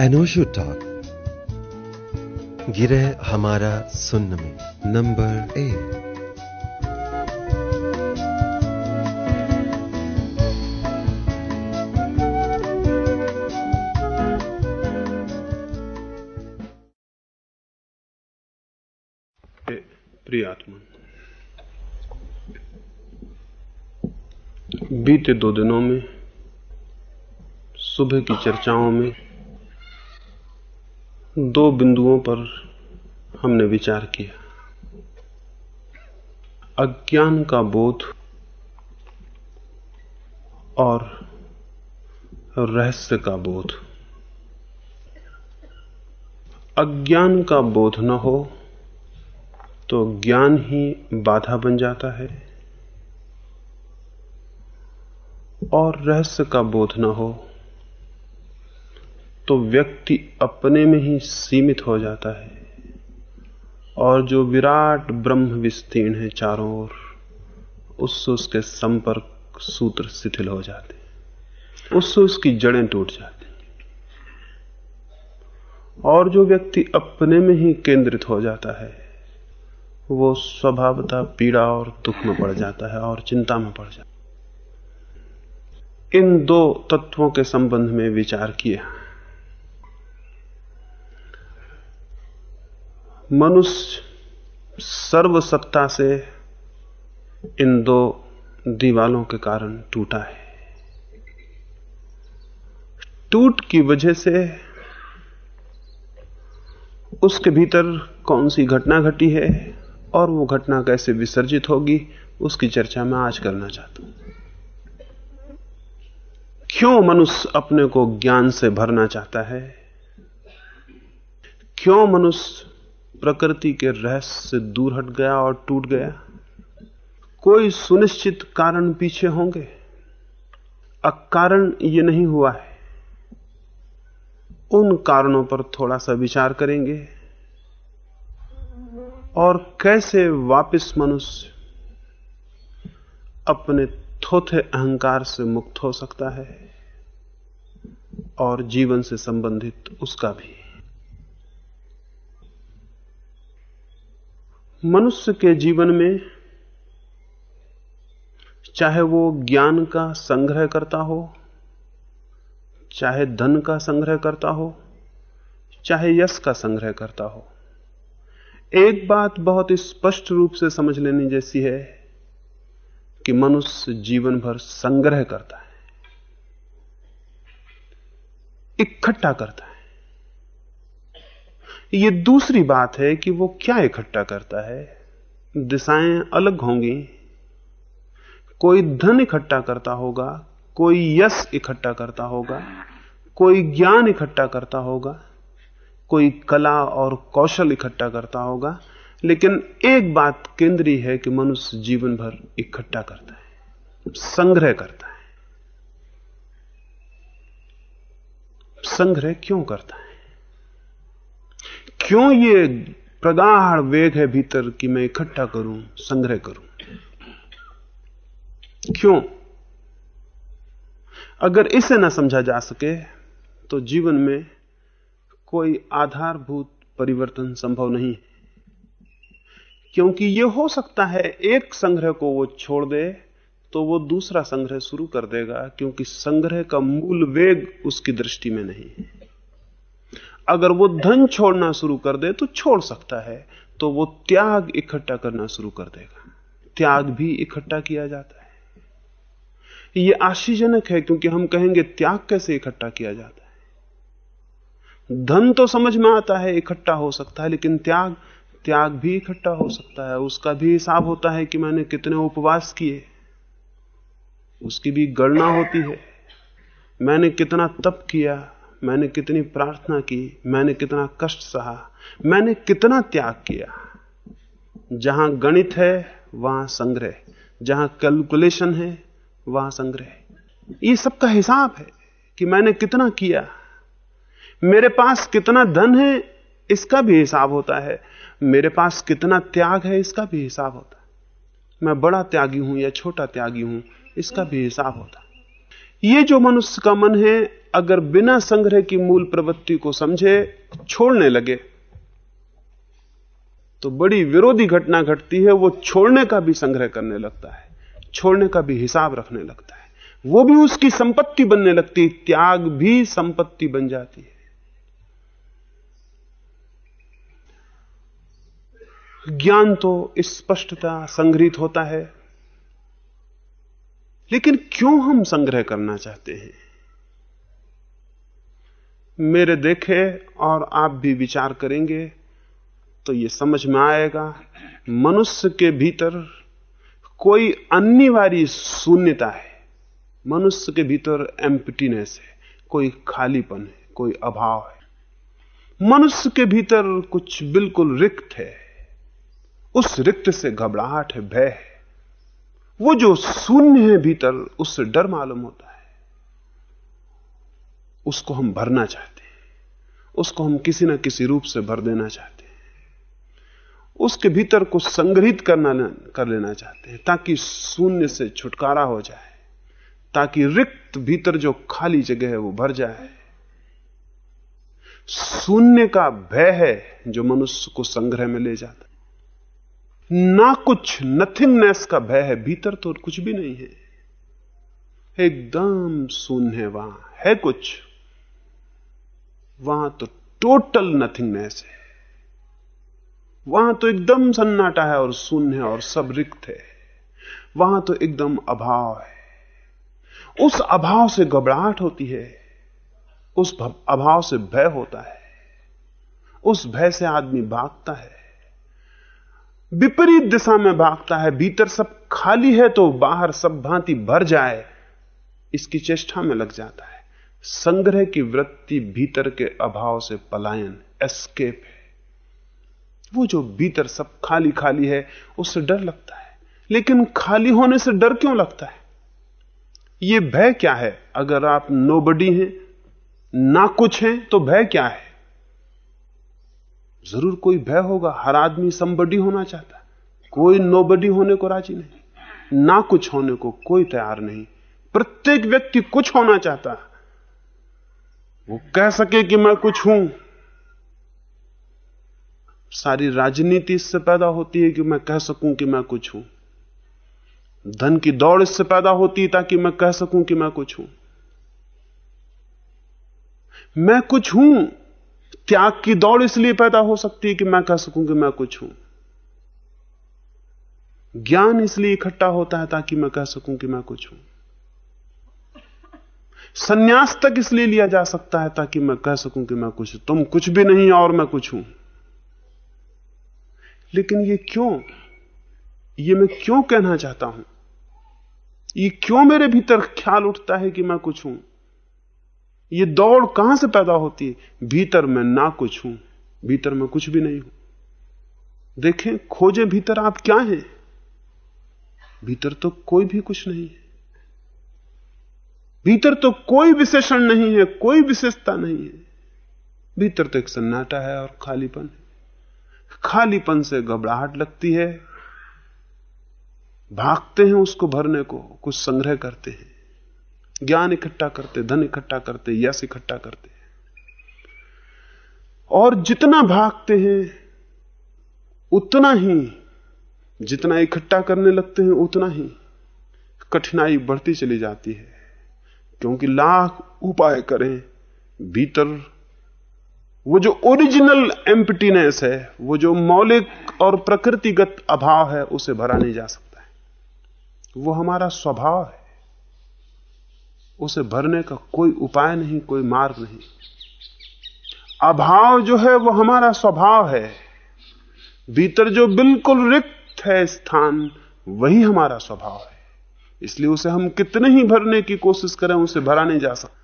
अनोशो talk गिरह हमारा सुन्न में नंबर एट प्रिय आत्मा बीते दो दिनों में, सुबह की चर्चाओं में दो बिंदुओं पर हमने विचार किया। अज्ञान का बोध और रहस्य का बोध। अज्ञान का बोध न हो तो ज्ञान ही बाधा बन जाता है और रहस्य का बोध न हो तो व्यक्ति अपने में ही सीमित हो जाता है। और जो विराट ब्रह्म विस्तीर्ण है चारों ओर, उससे उसके संपर्क सूत्र शिथिल हो जाते उससे उसकी जड़ें टूट जाती और जो व्यक्ति अपने में ही केंद्रित हो जाता है, वो स्वभावतः पीड़ा और दुख में पड़ जाता है और चिंता में पड़ जाता है। इन दो तत्वों के संबंध में विचार किया मनुष्य सर्वसत्ता से इन दो दीवालों के कारण टूटा है। टूट की वजह से उसके भीतर कौन सी घटना घटी है और वो घटना कैसे विसर्जित होगी, उसकी चर्चा मैं आज करना चाहता हूँ। क्यों मनुष्य अपने को ज्ञान से भरना चाहता है? क्यों मनुष्य प्रकृति के रहस्य से दूर हट गया और टूट गया। कोई सुनिश्चित कारण पीछे होंगे। अकारण ये नहीं हुआ है। उन कारणों पर थोड़ा सा विचार करेंगे। और कैसे वापस मनुष्य अपने थोथे अहंकार से मुक्त हो सकता है और जीवन से संबंधित उसका भी। मनुष्य के जीवन में चाहे वो ज्ञान का संग्रह करता हो, चाहे धन का संग्रह करता हो, चाहे यश का संग्रह करता हो, एक बात बहुत स्पष्ट रूप से समझ लेनी जैसी है कि मनुष्य जीवन भर संग्रह करता है, इकट्ठा करता है। यह दूसरी बात है कि वो क्या इकट्ठा करता है। दिशाएँ अलग होंगी। कोई धन इकट्ठा करता होगा, कोई यश इकट्ठा करता होगा, कोई ज्ञान इकट्ठा करता होगा, कोई कला और कौशल इकट्ठा करता होगा, लेकिन एक बात केंद्रीय है कि मनुष्य जीवन भर इकट्ठा करता है, संग्रह करता है। संग्रह क्यों करता है? क्यों ये प्रगाढ़ वेग है भीतर कि मैं इकट्ठा करूँ, संग्रह करूँ? क्यों? अगर इसे ना समझा जा सके तो जीवन में कोई आधारभूत परिवर्तन संभव नहीं है। क्योंकि यह हो सकता है एक संग्रह को वो छोड़ दे तो वो दूसरा संग्रह शुरू कर देगा, क्योंकि संग्रह का मूल वेग उसकी दृष्टि में नहीं है। अगर वो धन छोड़ना शुरू कर दे तो छोड़ सकता है तो वो त्याग इकट्ठा करना शुरू कर देगा। त्याग भी इकट्ठा किया जाता है। ये आश्चर्यजनक है क्योंकि हम कहेंगे त्याग कैसे इकट्ठा किया जाता है? धन तो समझ में आता है इकट्ठा हो सकता है, लेकिन त्याग त्याग भी इकट्ठा हो सकता है। उसका भी हिसाब होता है कि मैंने कितने उपवास किए। उसकी भी गणना होती है। मैंने कितना तप किया। मैंने कितनी प्रार्थना की, मैंने कितना कष्ट सहा, मैंने कितना त्याग किया। जहाँ गणित है, वहाँ संग्रह। जहाँ कैलकुलेशन है, वहाँ संग्रह। ये सबका हिसाब है कि मैंने कितना किया। मेरे पास कितना धन है, इसका भी हिसाब होता है। मेरे पास कितना त्याग है, इसका भी हिसाब होता है। मैं बड़ा त्यागी हूँ या छोटा त्यागी हूँ, इसका भी हिसाब होता है। ये जो मनुष्य का मन है अगर बिना संग्रह की मूल प्रवृत्ति को समझे, छोड़ने लगे तो बड़ी विरोधी घटना घटती है, वो छोड़ने का भी संग्रह करने लगता है, छोड़ने का भी हिसाब रखने लगता है। वो भी उसकी संपत्ति बनने लगती है, त्याग भी संपत्ति बन जाती है। ज्ञान तो स्पष्टता संग्रहित होता है, लेकिन क्यों हम संग्रह करना चाहते हैं? मेरे देखे और आप भी विचार करेंगे तो यह समझ में आएगा, मनुष्य के भीतर कोई अनिवार्य शून्यता है। मनुष्य के भीतर एम्पटीनेस है, कोई खालीपन है, कोई अभाव है। मनुष्य के भीतर कुछ बिल्कुल रिक्त है। उस रिक्त से घबराहट है, भय है। वो जो शून्य है भीतर उससे डर मालूम होता है। उसको हम भरना चाहते हैं। उसको हम किसी ना किसी रूप से भर देना चाहते हैं। उसके भीतर कुछ संग्रहित करना कर लेना चाहते हैं, ताकि शून्य से छुटकारा हो जाए, ताकि रिक्त भीतर जो खाली जगह है वो भर जाए। शून्य का भय है जो मनुष्य को संग्रह में ले जाता ना कुछ नथिंगनेस का भय है, भीतर तो कुछ भी नहीं है। एकदम शून्य वहाँ, है कुछ। वहाँ तो टोटल नथिंगनेस है। वहाँ तो एकदम सन्नाटा है और शून्य है और सब रिक्त है। वहाँ तो एकदम अभाव है। उस अभाव से घबराहट होती है। उस अभाव से भय होता है। उस भय से आदमी भागता है। विपरीत दिशा में भागता है। भीतर सब खाली है तो बाहर सब भांति भर जाए। इसकी चेष्टा में लग जाता है। संग्रह की वृत्ति भीतर के अभाव से पलायन एस्केप है। वो जो भीतर सब खाली खाली है, उससे डर लगता है। लेकिन खाली होने से डर क्यों लगता है? ये भय क्या है? अगर आप नोबडी हैं, ना कुछ हैं तो भय क्या है? ज़रूर कोई भय होगा, हर आदमी संबडी होना चाहता। कोई नोबडी होने को राज़ी नहीं। ना कुछ होने को कोई तैयार नहीं। प्रत्येक व्यक्ति कुछ होना चाहता। वो कह सके कि मैं कुछ हूँ। सारी राजनीति इससे पैदा होती है कि मैं कह सकूँ कि मैं कुछ हूँ। धन की दौड़ इससे पैदा होती है ताकि मैं कह सकूँ कि मैं कुछ हूँ। मैं कुछ हूँ, त्याग की दौड़ इसलिए पैदा हो सकती है कि मैं कह सकूँ कि मैं कुछ हूँ। ज्ञान इसलिए इकट्ठा होता है ताकि मैं कह सकूँ कि मैं कुछ हूँ। सन्यास तक इसलिए लिया जा सकता है ताकि मैं कह सकूँ कि मैं कुछ तुम कुछ भी नहीं और मैं कुछ हूँ। लेकिन ये क्यों? ये मैं क्यों कहना चाहता हूँ? ये क्यों मेरे भीतर ख्याल उठता है कि मैं कुछ हूँ? ये दौड़ कहाँ से पैदा होती है? भीतर मैं ना कुछ हूँ, भीतर मैं कुछ भी नहीं हूँ। देखें, खोजे भीतर आप क्या हैं? भीतर तो कोई भी कुछ नहीं है। भीतर तो कोई विशेषण नहीं है, कोई विशेषता नहीं है। भीतर तो एक सन्नाटा है और खालीपन है। खालीपन से घबराहट लगती है। भागते हैं उसको भरने को, कुछ संग्रह करते हैं। ज्ञान इकट्ठा करते, धन इकट्ठा करते, यश इकट्ठा करते हैं। और जितना भागते हैं, उतना ही, जितना इकट्ठा करने लगते हैं, उतना ही कठिनाई बढ़ती चली जाती है। क्योंकि लाख उपाय करें, भीतर वो जो ओरिजिनल एम्पटीनेस है, वो जो मौलिक और प्रकृतिगत अभाव है, उसे भरा नहीं जा सकता है। वो हमारा स्वभाव है। उसे भरने का कोई उपाय नहीं, कोई मार्ग नहीं। अभाव जो है, वो हमारा स्वभाव है। भीतर जो बिल्कुल रिक्त है स्थान, वही हमारा स्वभाव है। इसलिए उसे हम कितने ही भरने की कोशिश करें, उसे भरा नहीं जा सकता।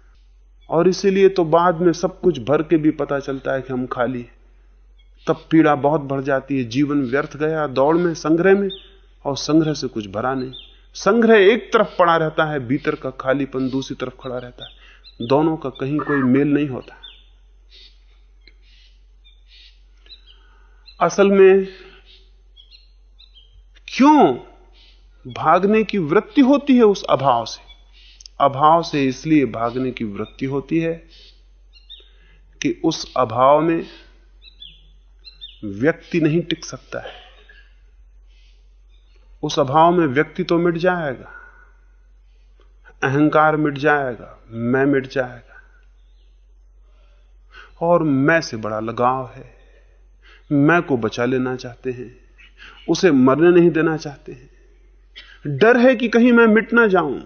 और इसीलिए तो बाद में सब कुछ भर के भी पता चलता है कि हम खाली तब पीड़ा बहुत बढ़ जाती है, जीवन व्यर्थ गया दौड़ में, संग्रह में, और संग्रह से कुछ भरा नहीं। संग्रह एक तरफ़ पड़ा रहता है, भीतर का खालीपन दूसरी तरफ़ खड़ा रहता है। दोनों का कहीं कोई मेल नहीं होता। असल में क्यों भागने की वृत्ति होती है उस अभाव से। अभाव से इसलिए भागने की वृत्ति होती है कि उस अभाव में व्यक्ति नहीं टिक सकता है। उस अभाव में व्यक्ति तो मिट जाएगा, अहंकार मिट जाएगा, मैं मिट जाएगा, और मैं से बड़ा लगाव है, मैं को बचा लेना चाहते हैं, उसे मरने नहीं देना चाहते हैं। डर है कि कहीं मैं मिट ना जाऊँ।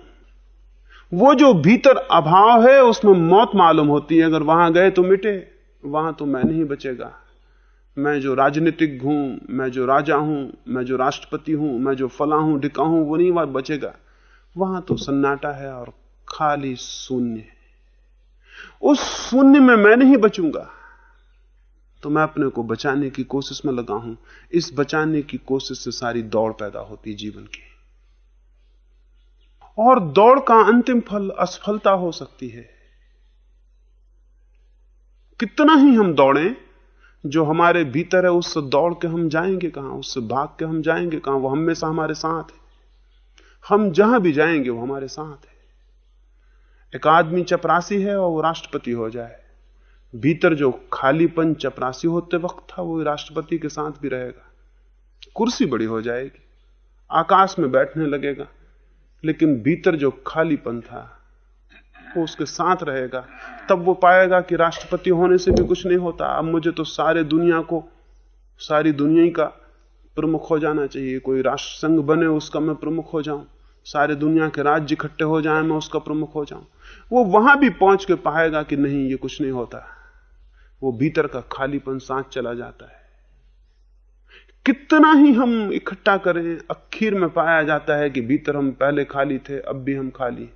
वो जो भीतर अभाव है, उसमें मौत मालूम होती है। अगर वहाँ गए तो मिटे, वहाँ तो मैं नहीं बचेगा। मैं जो राजनीतिक हूँ मैं जो राजा हूँ, मैं जो राष्ट्रपति हूँ, मैं जो फला हूँ, ढिका हूँ, वो नहीं वहाँ बचेगा। वहाँ तो सन्नाटा है और खाली शून्य उस शून्य में मैं नहीं बचूँगा। तो मैं अपने को बचाने की कोशिश में लगा हूँ। इस बचाने की कोशिश से सारी दौड़ पैदा होती जीवन की। और दौड़ का अंतिम फल असफलता हो सकती है। कितना ही हम दौड़ें, जो हमारे भीतर है उससे दौड़ के हम जाएँगे कहाँ? उससे भाग के हम जाएँगे कहाँ? वो हमेशा हमारे साथ है। हम जहाँ भी जाएँगे, वो हमारे साथ है। एक आदमी चपरासी है और वो राष्ट्रपति हो जाए। भीतर जो खालीपन चपरासी होते वक्त था, वो राष्ट्रपति के साथ भी रहेगा। कुर्सी बड़ी हो जाएगी। आकाश में बैठने लगेगा। लेकिन भीतर जो खालीपन था, वो उसके साथ रहेगा। तब वो पाएगा कि राष्ट्रपति होने से भी कुछ नहीं होता। अब मुझे तो सारे दुनिया को, सारी दुनिया का प्रमुख हो जाना चाहिए। कोई राष्ट्र संघ बने, उसका मैं प्रमुख हो जाऊँ। सारे दुनिया के राज्य इकट्ठे हो जाए, मैं उसका प्रमुख हो जाऊँ। वो वहाँ भी पहुँच के पाएगा कि नहीं, ये कुछ नहीं होता। वो भीतर का खालीपन साथ चला जाता है। कितना ही हम इकट्ठा करें, अखीर में पाया जाता है कि भीतर हम पहले खाली थे, अब भी हम खाली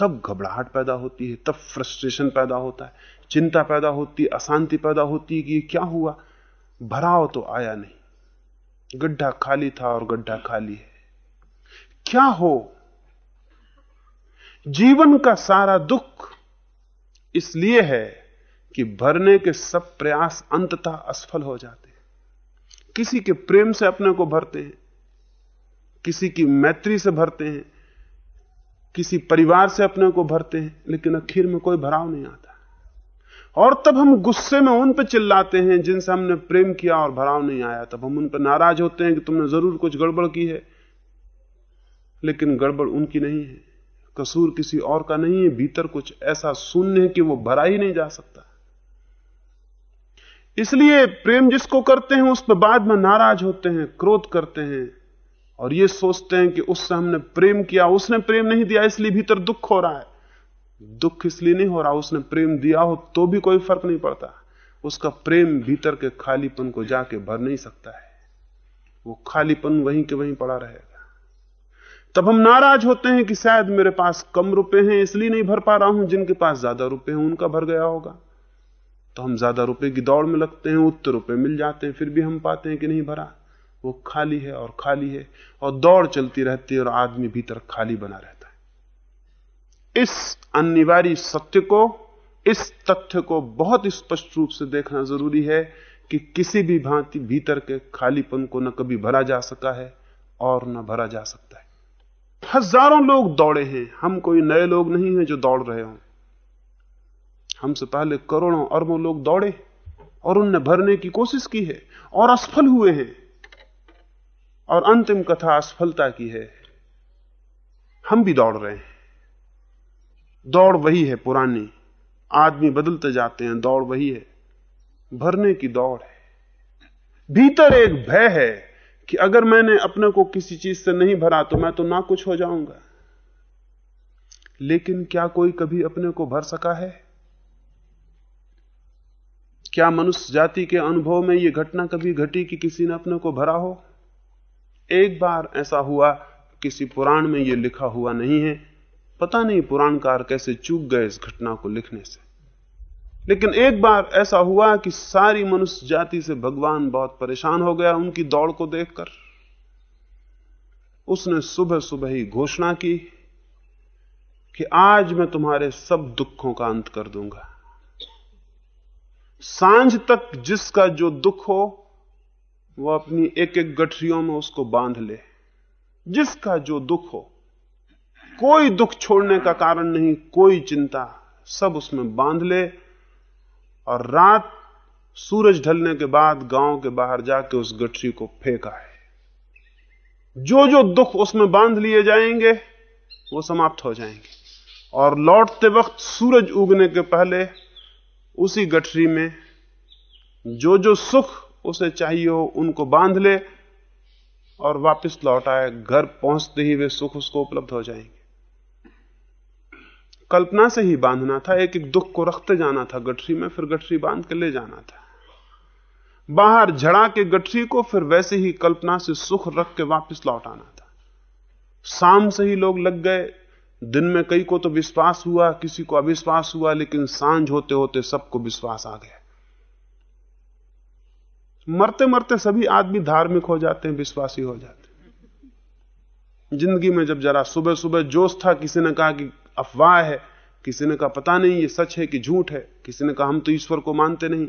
तब घबराहट पैदा होती है, तब फ्रस्ट्रेशन पैदा होता है, चिंता पैदा होती है, अशांति पैदा होती है कि क्या हुआ? भराव तो आया नहीं। गड्ढा खाली था और गड्ढा खाली है। क्या हो? जीवन का सारा दुख इसलिए है कि भरने के सब प्रयास अंततः असफल हो जाते किसी के प्रेम से अपने को भरते हैं, किसी की मैत्री से भरते हैं, किसी परिवार से अपने को भरते हैं, लेकिन आखिर में कोई भराव नहीं आता। और तब हम गुस्से में उन पर चिल्लाते हैं जिनसे हमने प्रेम किया और भराव नहीं आया। तब हम उन पर नाराज़ होते हैं कि तुमने ज़रूर कुछ गड़बड़ की है, लेकिन गड़बड़ उनकी नहीं है। कसूर किसी और का नहीं है, भीतर कुछ ऐसा शून्य है कि वो भरा ही नहीं जा सकता। इसलिए प्रेम जिसको करते हैं उस पर बाद में नाराज़ होते हैं, क्रोध करते हैं। और ये सोचते हैं कि उससे हमने प्रेम किया, उसने प्रेम नहीं दिया, इसलिए भीतर दुख हो रहा है। दुख इसलिए नहीं हो रहा, उसने प्रेम दिया हो तो भी कोई फ़र्क नहीं पड़ता। उसका प्रेम भीतर के खालीपन को जाके भर नहीं सकता है। वो खालीपन वहीं के वहीं पड़ा रहेगा। तब हम नाराज़ होते हैं कि शायद मेरे पास कम रुपए हैं, इसलिए नहीं भर पा रहा हूँ, जिनके पास ज़्यादा रुपए हैं, उनका भर गया होगा। तो हम ज़्यादा रुपए की दौड़ में लगते हैं उत्तर रुपए मिल जाते हैं, फिर भी हम पाते हैं कि नहीं भरा। वो खाली है और खाली है, और दौड़ चलती रहती है और आदमी भीतर खाली बना रहता है। इस अनिवार्य सत्य को, इस तथ्य को बहुत स्पष्ट रूप से देखना ज़रूरी है कि किसी भी भांति भीतर के खालीपन को न कभी भरा जा सका है और न भरा जा सकता है। हज़ारों लोग दौड़े हैं। हम कोई नए लोग नहीं हैं जो दौड़ रहे हो। हमसे पहले करोड़ों अरबों लोग दौड़े और उनने भरने की कोशिश की है और असफल हुए हैं। और अंतिम कथा असफलता की है। हम भी दौड़ रहे हैं। दौड़ वही है पुरानी। आदमी बदलते जाते हैं, दौड़ वही है। भरने की दौड़ है। भीतर एक भय है कि अगर मैंने अपने को किसी चीज़ से नहीं भरा तो मैं तो ना कुछ हो जाऊँगा। लेकिन क्या कोई कभी अपने को भर सका है? क्या मनुष्य जाति के अनुभव में यह घटना कभी घटी कि किसी ने अपने को भरा हो? एक बार ऐसा हुआ, किसी पुराण में यह लिखा हुआ नहीं है। पता नहीं पुराणकार कैसे चूक गए इस घटना को लिखने से। लेकिन एक बार ऐसा हुआ कि सारी मनुष्य जाति से भगवान बहुत परेशान हो गया उनकी दौड़ को देखकर। उसने सुबह सुबह ही घोषणा की कि आज मैं तुम्हारे सब दुखों का अंत कर दूँगा। साँझ तक जिसका जो दुख हो, वो अपनी एक एक गठरियों में उसको बाँध ले। जिसका जो दुख हो, कोई दुख छोड़ने का कारण नहीं, कोई चिंता, सब उसमें बाँध ले और रात सूरज ढलने के बाद गाँव के बाहर जाके उस गठरी को फेंका है जो जो दुख उसमें बाँध लिए जाएँगे, वो समाप्त हो जाएँगे। और लौटते वक्त सूरज उगने के पहले उसी गठरी में जो जो सुख उसे चाहिए हो, उनको बाँध ले और वापस लौट आए। घर पहुँचते ही वे सुख उसको उपलब्ध हो जाएँगे। कल्पना से ही बांधना था, एक एक दुख को रखते जाना था गठरी में, फिर गठरी बाँध के ले जाना था। बाहर झड़ा के गठरी को फिर वैसे ही कल्पना से सुख रख के वापस लौट आना था। शाम से ही लोग लग गए दिन में कई को तो विश्वास हुआ, किसी को अविश्वास हुआ, लेकिन साँझ होते होते सबको विश्वास आ गया। मरते मरते सभी आदमी धार्मिक हो जाते हैं, विश्वासी हो जाते हैं। ज़िंदगी में जब जरा सुबह सुबह जोश था, किसी ने कहा कि अफवाह है, किसी ने कहा पता नहीं, ये सच है कि झूठ है, किसी ने कहा हम तो ईश्वर को मानते नहीं,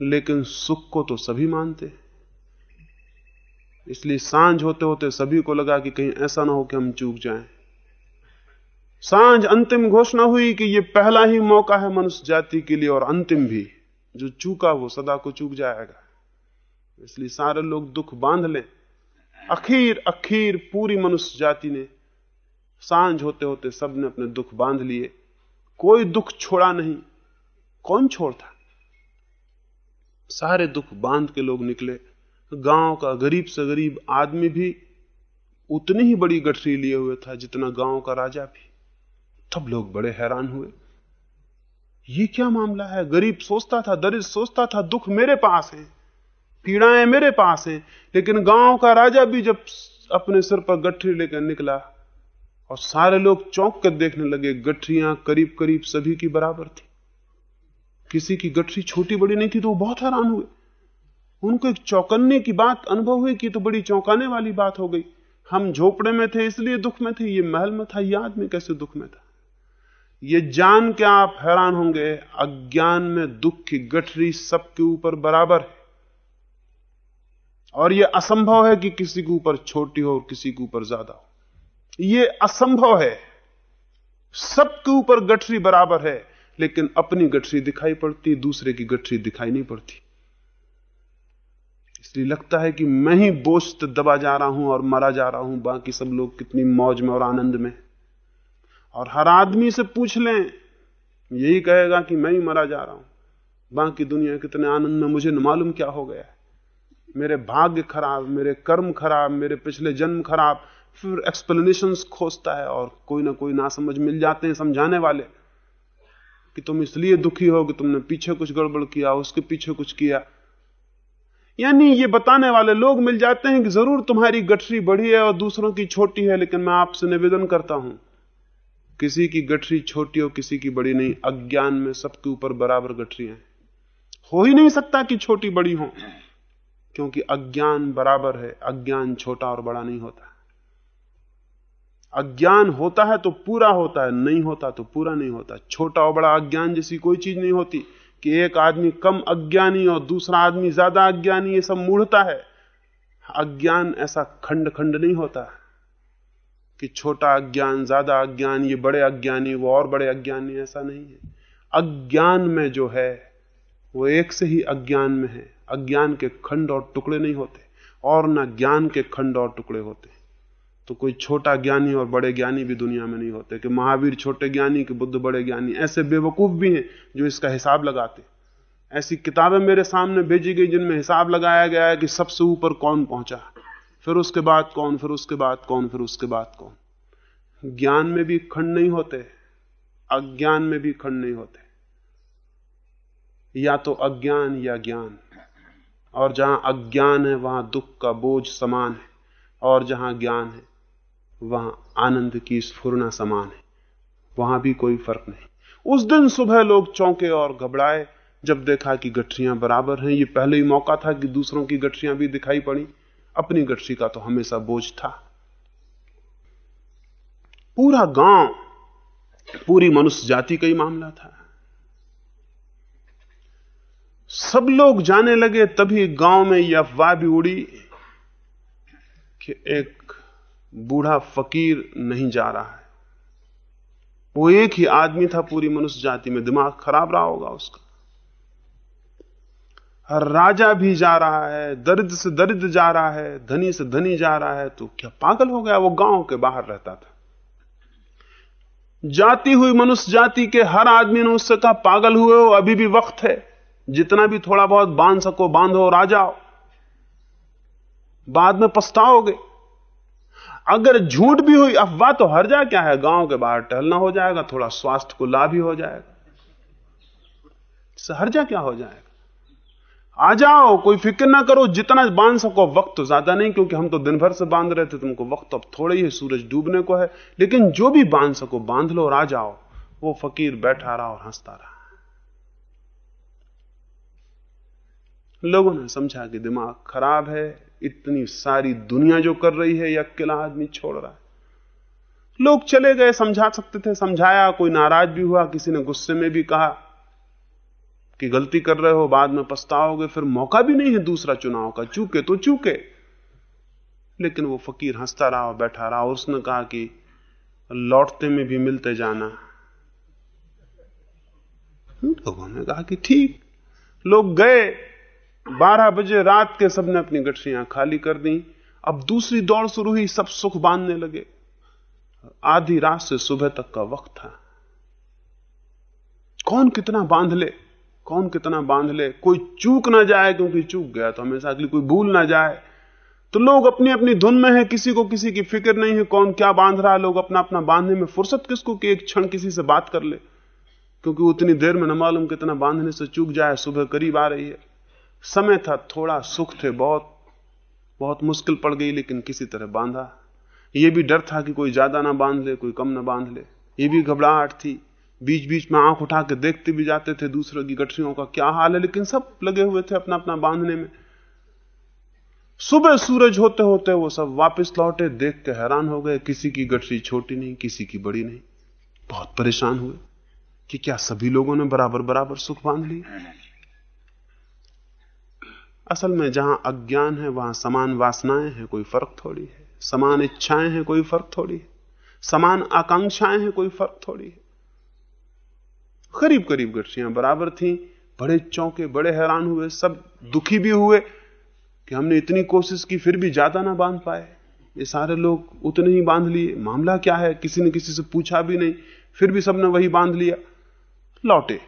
लेकिन सुख को तो सभी मानते हैं। इसलिए साँझ होते होते सभी को लगा कि कहीं ऐसा ना हो कि हम चूक जाएँ। साँझ अंतिम घोषणा हुई कि यह पहला ही मौका है मनुष्य जाति के लिए और अंतिम भी। जो चूका वो सदा को चूक जाएगा। इसलिए सारे लोग दुख बाँध लें। अखीर अखीर पूरी मनुष्य जाति ने साँझ होते होते सबने अपने दुख बाँध लिए। कोई दुख छोड़ा नहीं। कौन छोड़ता सारे दुख बाँध के लोग निकले। गाँव का गरीब से गरीब आदमी भी उतनी ही बड़ी गठरी लिए हुए था जितना गाँव का राजा भी। तब लोग बड़े हैरान हुए। ये क्या मामला है? गरीब सोचता था, दरिद्र सोचता था, दुख मेरे पास है, पीड़ाएँ मेरे पास हैं, लेकिन गाँव का राजा भी जब अपने सिर पर गठरी लेकर निकला और सारे लोग चौंक कर देखने लगे, गठरियाँ करीब करीब सभी की बराबर थी। किसी की गठरी छोटी बड़ी नहीं थी तो वो बहुत हैरान हुए। उनको एक चौकन्ने की बात अनुभव हुई कि तो बड़ी चौंकाने वाली बात हो गई। हम झोपड़े में थे, इसलिए दुख में थे, ये महल में था, ये आदमी कैसे दुख में था? ये जान के आप हैरान होंगे, अज्ञान में दुख की गठरी सबके ऊपर बराबर है। और यह असंभव है कि किसी के ऊपर छोटी हो और किसी के ऊपर ज़्यादा हो। यह असंभव है। सबके ऊपर गठरी बराबर है, लेकिन अपनी गठरी दिखाई पड़ती, दूसरे की गठरी दिखाई नहीं पड़ती। इसलिए लगता है कि मैं ही बोझ दबा जा रहा हूँ और मरा जा रहा हूँ, बाकी सब लोग कितनी मौज में और आनंद में और हर आदमी से पूछ लें। यही कहेगा कि मैं ही मरा जा रहा हूँ। बाकी दुनिया कितने आनंद में मुझे न मालूम क्या हो गया। मेरे भाग्य खराब, मेरे कर्म खराब, मेरे पिछले जन्म खराब, फिर एक्सप्लेनेशन खोजता है और कोई ना कोई ना समझ मिल जाते हैं समझाने वाले। कि तुम इसलिए दुखी हो कि तुमने पीछे कुछ गड़बड़ किया, उसके पीछे कुछ किया। यानी ये बताने वाले लोग मिल जाते हैं कि ज़रूर तुम्हारी गठरी बड़ी है और दूसरों की छोटी है, लेकिन मैं आपसे निवेदन करता हूँ किसी की गठरी छोटी हो, किसी की बड़ी नहीं। अज्ञान में सबके ऊपर बराबर गठरी है। हो ही नहीं सकता कि छोटी बड़ी हो, क्योंकि अज्ञान बराबर है। अज्ञान छोटा और बड़ा नहीं होता। अज्ञान होता है तो पूरा होता है, नहीं होता तो पूरा नहीं होता। छोटा और बड़ा अज्ञान जैसी कोई चीज़ नहीं होती कि एक आदमी कम अज्ञानी और दूसरा आदमी ज़्यादा अज्ञानी, ये सब मूढ़ता है। अज्ञान ऐसा खंड खंड नहीं होता। कि छोटा अज्ञान, ज़्यादा अज्ञान, ये बड़े अज्ञानी, वो और बड़े अज्ञानी, ऐसा नहीं है। अज्ञान में जो है, वो एक से ही अज्ञान में है। अज्ञान के खंड और टुकड़े नहीं होते, और न ज्ञान के खंड और टुकड़े होते। तो कोई छोटा ज्ञानी और बड़े ज्ञानी भी दुनिया में नहीं होते, कि महावीर छोटे ज्ञानी, कि बुद्ध बड़े ज्ञानी, ऐसे बेवकूफ़ भी हैं जो इसका हिसाब लगाते। ऐसी किताबें मेरे सामने भेजी गई, जिनमें हिसाब लगाया गया है कि सबसे ऊपर कौन पहुँचा। फिर उसके बाद कौन, फिर उसके बाद कौन, फिर उसके बाद कौन? ज्ञान में भी खंड नहीं होते, अज्ञान में भी खंड नहीं होते। या तो अज्ञान या ज्ञान। और जहाँ अज्ञान है, वहाँ दुख का बोझ समान है। और जहाँ ज्ञान है, वहाँ आनंद की स्फुरना समान है। वहाँ भी कोई फ़र्क नहीं। उस दिन सुबह लोग चौंके और घबराए, जब देखा कि गठरियाँ बराबर हैं। ये पहले ही मौका था कि दूसरों की गठरियाँ भी दिखाई पड़ी। अपनी गठरी का तो हमेशा बोझ था। पूरा गाँव, पूरी मनुष्य जाति का ही मामला था। सब लोग जाने लगे, तभी गाँव में यह अफवाह भी उड़ी कि एक बूढ़ा फकीर नहीं जा रहा है। वो एक ही आदमी था, पूरी मनुष्य जाति में। दिमाग खराब रहा होगा उसका। राजा भी जा रहा है, दरिद्र से दरिद्र जा रहा है, धनी से धनी जा रहा है तो क्या पागल हो गया? वो गाँव के बाहर रहता था। जाती हुई मनुष्य जाति के हर आदमी ने उससे कहा, पागल हुए हो, अभी भी वक्त है। जितना भी थोड़ा बहुत बाँध सको, बांधो राजाओ बाद में पछताओगे। अगर झूठ भी हुई, अफवाह तो हर जा क्या है? गाँव के बाहर टहलना हो जाएगा, थोड़ा स्वास्थ्य को लाभ ही हो जाएगा। हर जा क्या हो जाएगा? आ जाओ, कोई फ़िक्र ना करो, जितना बाँध सको, वक्त तो ज़्यादा नहीं, क्योंकि हम तो दिन भर से बाँध रहे थे, तुमको वक्त अब थोड़ा ही सूरज डूबने को है, लेकिन जो भी बाँध सको, बाँध लो और आ जाओ। वो फकीर बैठा रहा और हंसता रहा। लोगों ने समझा कि दिमाग खराब है, इतनी सारी दुनिया जो कर रही है यह अकेला आदमी छोड़ रहा है। लोग चले गए, समझा सकते थे, समझाया, कोई नाराज़ भी हुआ, किसी ने गुस्से में भी कहा। कि गलती कर रहे हो, बाद में पछताओगे, फिर मौका भी नहीं है दूसरा चुनाव का। चूके तो चूके। लेकिन वो फकीर हंसता रहा बैठा रहा उसने कहा कि लौटते में भी मिलते जाना। लोगों ने कहा कि ठीक। लोग गए। बारह बजे रात के सबने अपनी गठरियाँ खाली कर दी। अब दूसरी दौड़ शुरू हुई, सब सुख बांधने लगे। आधी रात से सुबह तक का वक्त था। कौन कितना बाँध ले? कौन कितना बाँध ले? कोई चूक ना जाए, क्योंकि चूक गया तो हमेशा अगली कोई भूल ना जाए। तो लोग अपनी अपनी धुन में है, किसी को किसी की फ़िक्र नहीं है कौन क्या बाँध रहा है। लोग अपना अपना बांधने में फुर्सत किसको कि एक क्षण किसी से बात कर ले? क्योंकि उतनी देर में न मालूम कितना बांधने से चूक जाए, सुबह करीब आ रही है। समय था, थोड़ा सुख थे बहुत। बहुत मुश्किल पड़ गई, लेकिन किसी तरह बांधा। यह भी डर था कि कोई ज़्यादा ना बाँध ले, कोई कम ना बाँध ले। ये भी घबराहट थी। बीच बीच में आँख उठा के देखते भी जाते थे दूसरों की गठरियों का क्या हाल है, लेकिन सब लगे हुए थे अपना अपना बांधने में। सुबह सूरज होते होते वो सब वापस लौटे, देख के हैरान हो गए, किसी की गठरी छोटी नहीं, किसी की बड़ी नहीं। बहुत परेशान हुए कि क्या सभी लोगों ने बराबर बराबर सुख बाँध ली असल में जहाँ अज्ञान है, वहाँ समान वासनाएँ हैं, कोई फ़र्क थोड़ी है। समान इच्छाएँ हैं, कोई फ़र्क थोड़ी है। समान आकांक्षाएँ हैं, कोई फ़र्क थोड़ी है। करीब करीब गठरियाँ बराबर थी, बड़े चौंके, बड़े हैरान हुए, सब दुखी भी हुए कि हमने इतनी कोशिश की, फिर भी ज़्यादा ना बाँध पाए। ये सारे लोग उतने ही बाँध लिए। मामला क्या है? किसी ने किसी से पूछा भी नहीं, फिर भी सबने वही बाँध लिया। लौटे।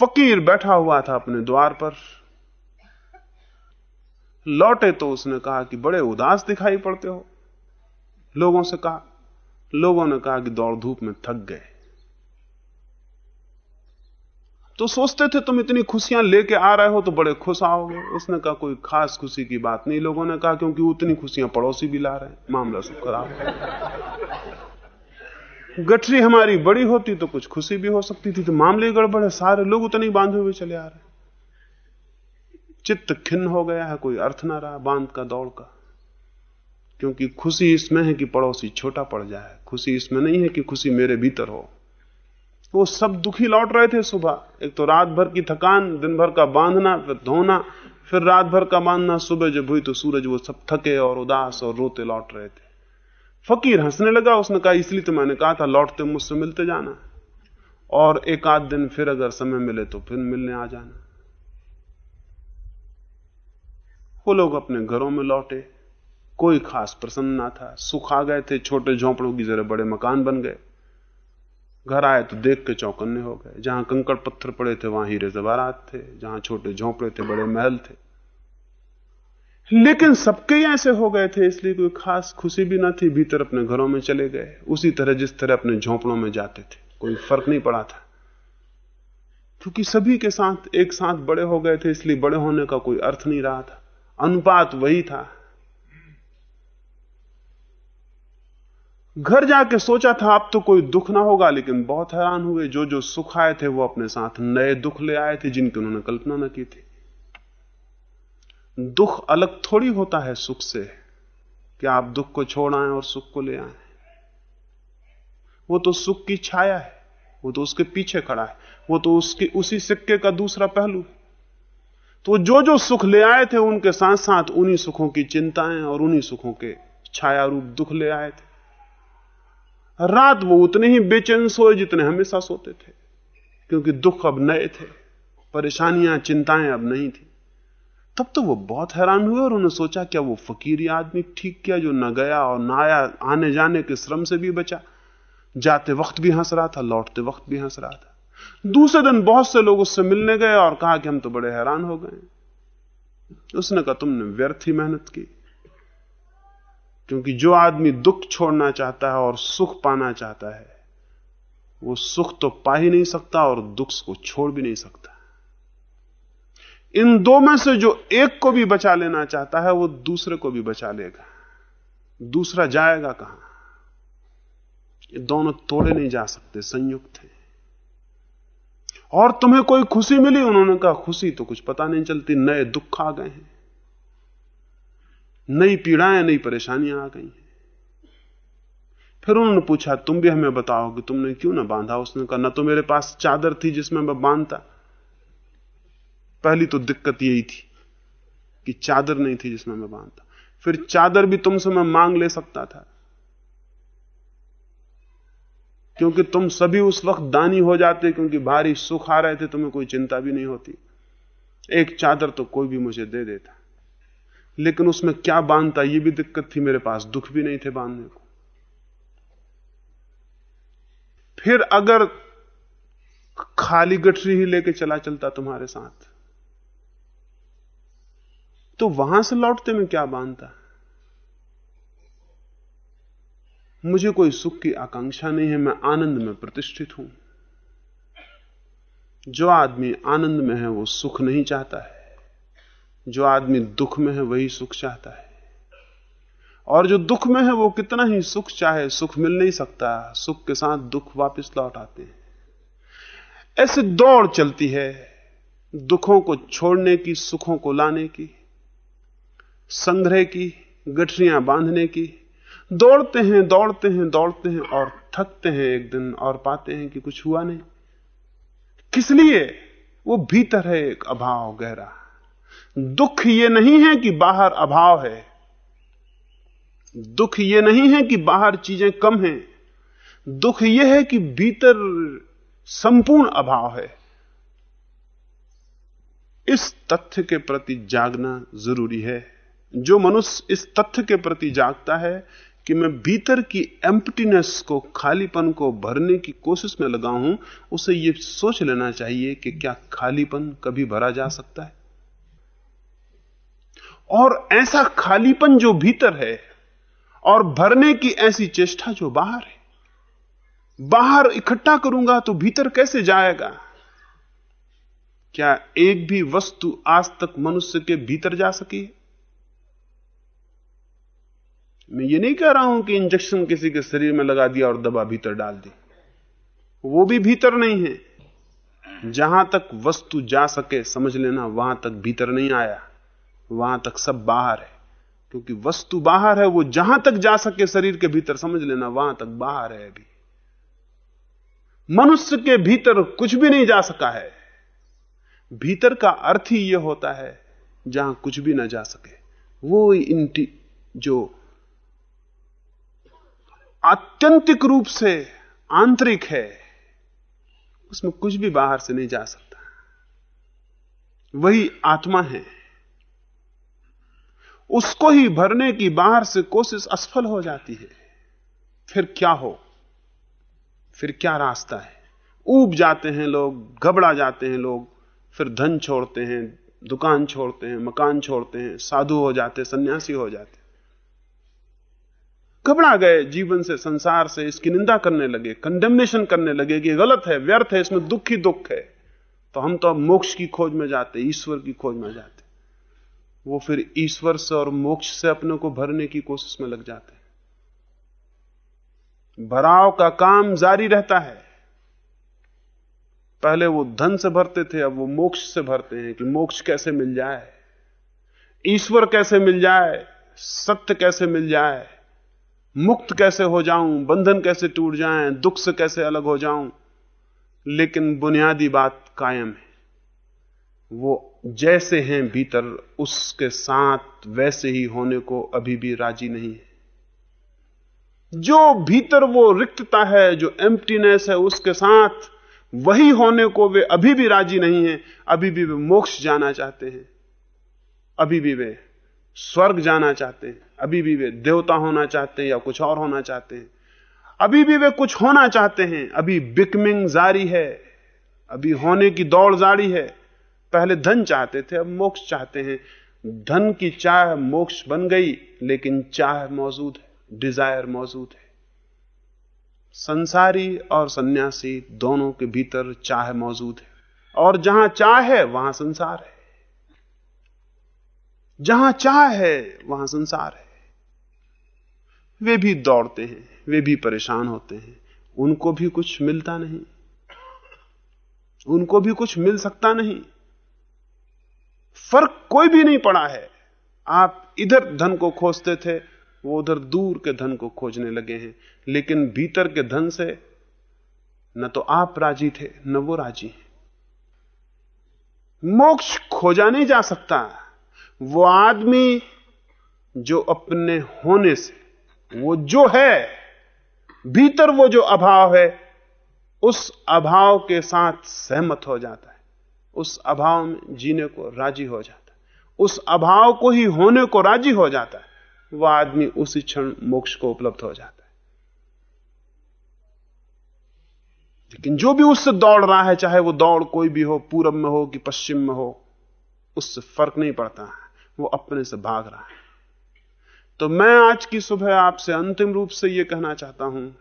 फकीर बैठा हुआ था अपने द्वार पर। लौटे तो उसने कहा कि बड़े उदास दिखाई पड़ते हो। लोगों से कहा लोगों ने कहा कि दौड़ धूप में थक गए। तो सोचते थे, तुम इतनी खुशियाँ लेके आ रहे हो तो बड़े खुश आओगे। उसने कहा, कोई खास खुशी की बात नहीं। लोगों ने कहा, क्योंकि उतनी खुशियाँ पड़ोसी भी ला रहे हैं। मामला सब खराब गठरी हमारी बड़ी होती तो कुछ खुशी भी हो सकती थी। तो मामले गड़बड़ है, सारे लोग उतने बांधे हुए चले आ रहे चित्त खिन्न हो गया है, कोई अर्थ ना रहा बाँध का, दौड़ का। क्योंकि खुशी इसमें है कि पड़ोसी छोटा पड़ जाए। खुशी इसमें नहीं है कि खुशी मेरे भीतर हो। वो सब दुखी लौट रहे थे सुबह। एक तो रात भर की थकान, दिन भर का बांधना, फिर धोना, फिर रात भर का बांधना, सुबह जब हुई तो सूरज वो सब थके और उदास और रोते लौट रहे थे। फकीर हंसने लगा, उसने कहा, इसलिए तो मैंने कहा था, लौटते मुझसे मिलते जाना। और एक आध दिन फिर अगर समय मिले तो फिर मिलने आ जाना। वो लोग अपने घरों में लौटे। कोई खास प्रसन्न ना था। सुख आ गए थे, छोटे झोंपड़ों की जरा बड़े मकान बन गए। घर आए तो देख के चौकन्ने हो गए। जहाँ कंकड़ पत्थर पड़े थे, वहाँ हीरे जवारात थे। जहाँ छोटे झोंपड़े थे, बड़े महल थे। लेकिन सबके ऐसे हो गए थे, इसलिए कोई खास खुशी भी ना थी। भीतर अपने घरों में चले गए। उसी तरह जिस तरह अपने झोंपड़ों में जाते थे, कोई फ़र्क नहीं पड़ा था। क्योंकि सभी के साथ, एक साथ बड़े हो गए थे, इसलिए बड़े होने का कोई अर्थ नहीं रहा था। अनुपात वही था। घर जाके सोचा था, अब तो कोई दुख ना होगा, लेकिन बहुत हैरान हुए। जो जो सुख आए थे, वो अपने साथ नए दुख ले आए थे, जिनकी उन्होंने कल्पना न की थी। दुख अलग थोड़ी होता है सुख से, कि आप दुख को छोड़ आए और सुख को ले आए। वो तो सुख की छाया है, वो तो उसके पीछे खड़ा है, वो तो उसके, उसी सिक्के का दूसरा पहलू तो जो जो सुख ले आए थे, उनके साथ साथ उन्हीं सुखों की चिंताएँ और उन्हीं सुखों के छाया रूप दुख ले आए थे। रात वो उतने ही बेचैन सोए जितने हमेशा सोते थे। क्योंकि दुख अब नए थे, परेशानियाँ, चिंताएँ अब नहीं थी। तब तो वो बहुत हैरान हुए और उन्होंने सोचा, क्या वो फकीरी आदमी ठीक किया जो न गया और ना आया, आने जाने के श्रम से भी बचा? जाते वक्त भी हंस रहा था, लौटते वक्त भी हंस रहा था। दूसरे दिन बहुत से लोग उससे मिलने गए और कहा कि हम तो बड़े हैरान हो गए उसने कहा, तुमने व्यर्थ ही मेहनत की। क्योंकि जो आदमी दुख छोड़ना चाहता है और सुख पाना चाहता है, वो सुख तो पा ही नहीं सकता और दुख को छोड़ भी नहीं सकता। इन दो में से जो एक को भी बचा लेना चाहता है, वो दूसरे को भी बचा लेगा। दूसरा जाएगा कहाँ? ये दोनों तोड़े नहीं जा सकते, संयुक्त हैं। और तुम्हें कोई खुशी मिली? उन्होंने कहा, खुशी तो कुछ पता नहीं चलती, नए दुख आ गए हैं। नई पीड़ाएँ, नई परेशानियाँ आ गई हैं। फिर उन्होंने पूछा, तुम भी हमें बताओ कि तुमने क्यों ना बांधा? उसने कहा, ना तो मेरे पास चादर थी जिसमें मैं बांधता। पहली तो दिक्कत यही थी कि चादर नहीं थी जिसमें मैं बांधता। फिर चादर भी तुमसे मैं मांग ले सकता था। क्योंकि तुम सभी उस वक्त दानी हो जाते, क्योंकि भारी सुख आ रहे थे, तुम्हें कोई चिंता भी नहीं होती। एक चादर तो कोई भी मुझे दे देता। लेकिन उसमें क्या बांधता ये भी दिक्कत थी मेरे पास। दुख भी नहीं थे बांधने को। फिर अगर खाली गठरी ही लेके चला चलता तुम्हारे साथ तो वहाँ से लौटते में क्या बांधता मुझे कोई सुख की आकांक्षा नहीं है। मैं आनंद में प्रतिष्ठित हूँ। जो आदमी आनंद में है, वो सुख नहीं चाहता है। जो आदमी दुख में है, वही सुख चाहता है। और जो दुख में है, वो कितना ही सुख चाहे, सुख मिल नहीं सकता। सुख के साथ दुख वापस लौट आते हैं। ऐसे दौड़ चलती है दुखों को छोड़ने की, सुखों को लाने की, संग्रह की, गठरियाँ बांधने की। दौड़ते हैं दौड़ते हैं दौड़ते हैं और थकते हैं एक दिन और पाते हैं कि कुछ हुआ नहीं। किस लिए? वो भीतर है एक अभाव गहरा। दुख ये नहीं है कि बाहर अभाव है। दुख ये नहीं है कि बाहर चीज़ें कम हैं। दुख यह है कि भीतर संपूर्ण अभाव है। इस तथ्य के प्रति जागना ज़रूरी है। जो मनुष्य इस तथ्य के प्रति जागता है कि मैं भीतर की एम्प्टीनेस को, खालीपन को भरने की कोशिश में लगा हूँ, उसे यह सोच लेना चाहिए कि क्या खालीपन कभी भरा जा सकता है। और ऐसा खालीपन जो भीतर है और भरने की ऐसी चेष्टा जो बाहर है, बाहर इकट्ठा करूँगा तो भीतर कैसे जाएगा? क्या एक भी वस्तु आज तक मनुष्य के भीतर जा सकी है? मैं ये नहीं कह रहा हूँ कि इंजेक्शन किसी के शरीर में लगा दिया और दवा भीतर डाल दी। वो भी भीतर नहीं है। जहाँ तक वस्तु जा सके, समझ लेना वहाँ तक भीतर नहीं आया। वहाँ तक सब बाहर है। क्योंकि वस्तु बाहर है, वो जहाँ तक जा सके शरीर के भीतर समझ लेना, वहाँ तक बाहर है अभी। मनुष्य के भीतर कुछ भी नहीं जा सका है। भीतर का अर्थ ही यह होता है, जहाँ कुछ भी ना जा सके। वो इंटी जो आत्यंतिक रूप से आंतरिक है, उसमें कुछ भी बाहर से नहीं जा सकता। वही आत्मा है। उसको ही भरने की बाहर से कोशिश असफल हो जाती है। फिर क्या हो? फिर क्या रास्ता है? ऊब जाते हैं लोग, घबरा जाते हैं लोग, फिर धन छोड़ते हैं, दुकान छोड़ते हैं, मकान छोड़ते हैं, साधु हो जाते हैं, सन्यासी हो जाते घबरा गए जीवन से, संसार से, इसकी निंदा करने लगे कंडेमनेशन करने लगे कि गलत है, व्यर्थ है, इसमें दुख ही दुख है। तो हम तो अब मोक्ष की खोज में जाते ईश्वर की खोज में जाते वो फिर ईश्वर से और मोक्ष से अपने को भरने की कोशिश में लग जाते हैं। भराव का काम जारी रहता है। पहले वो धन से भरते थे, अब वो मोक्ष से भरते हैं कि मोक्ष कैसे मिल जाए, ईश्वर कैसे मिल जाए, सत्य कैसे मिल जाए, मुक्त कैसे हो जाऊँ, बंधन कैसे टूट जाएँ, दुख से कैसे अलग हो जाऊँ। लेकिन बुनियादी बात कायम है। वो जैसे हैं भीतर, उसके साथ वैसे ही होने को अभी भी राज़ी नहीं है। जो भीतर वो रिक्तता है, जो एम्प्टीनेस है, उसके साथ वही होने को वे अभी भी राज़ी नहीं है। अभी भी वे मोक्ष जाना चाहते हैं। अभी भी वे स्वर्ग जाना चाहते हैं। अभी भी वे देवता होना चाहते हैं या कुछ और होना चाहते हैं। अभी भी वे कुछ होना चाहते हैं। अभी बिकमिंग जारी है। अभी होने की दौड़ जारी है। पहले धन चाहते थे, अब मोक्ष चाहते हैं। धन की चाह मोक्ष बन गई, लेकिन चाह मौजूद है डिज़ायर मौजूद है। संसारी और सन्यासी दोनों के भीतर चाह मौजूद है। और जहाँ चाह है, वहाँ संसार है। जहाँ चाह है, वहाँ संसार है। वे भी दौड़ते हैं, वे भी परेशान होते हैं। उनको भी कुछ मिलता नहीं। उनको भी कुछ मिल सकता नहीं। फ़र्क कोई भी नहीं पड़ा है। आप इधर धन को खोजते थे, वो उधर दूर के धन को खोजने लगे हैं। लेकिन भीतर के धन से न तो आप राज़ी थे, न वो राज़ी हैं। मोक्ष खोजा नहीं जा सकता। वो आदमी जो अपने होने से, वो जो है, भीतर वो जो अभाव है, उस अभाव के साथ सहमत हो जाता है। उस अभाव में जीने को राज़ी हो जाता है। उस अभाव को ही होने को राज़ी हो जाता है। वह आदमी उसी क्षण मोक्ष को उपलब्ध हो जाता है। लेकिन जो भी उससे दौड़ रहा है, चाहे वो दौड़ कोई भी हो, पूरब में हो कि पश्चिम में हो, उससे फ़र्क नहीं पड़ता है। वो अपने से भाग रहा है। तो मैं आज की सुबह आपसे अंतिम रूप से यह कहना चाहता हूँ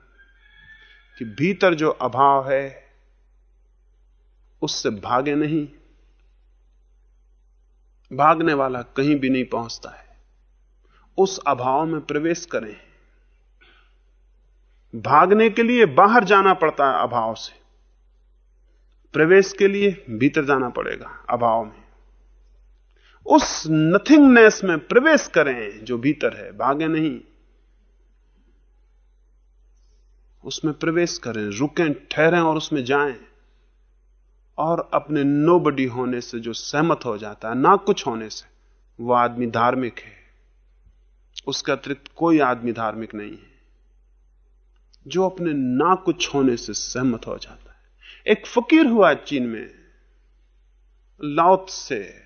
कि भीतर जो अभाव है उससे भागे नहीं। भागने वाला कहीं भी नहीं पहुँचता है। उस अभाव में प्रवेश करें। भागने के लिए बाहर जाना पड़ता है अभाव से। प्रवेश के लिए भीतर जाना पड़ेगा अभाव में। उस नथिंगनेस में प्रवेश करें जो भीतर है, भागे नहीं। उसमें प्रवेश करें, रुकें, ठहरें और उसमें जाएँ। और अपने नोबडी होने से जो सहमत हो जाता है, ना कुछ होने से वह आदमी धार्मिक है। उसके अतिरिक्त कोई आदमी धार्मिक नहीं है। जो अपने ना कुछ होने से सहमत हो जाता है। एक फकीर हुआ चीन में लाउत से।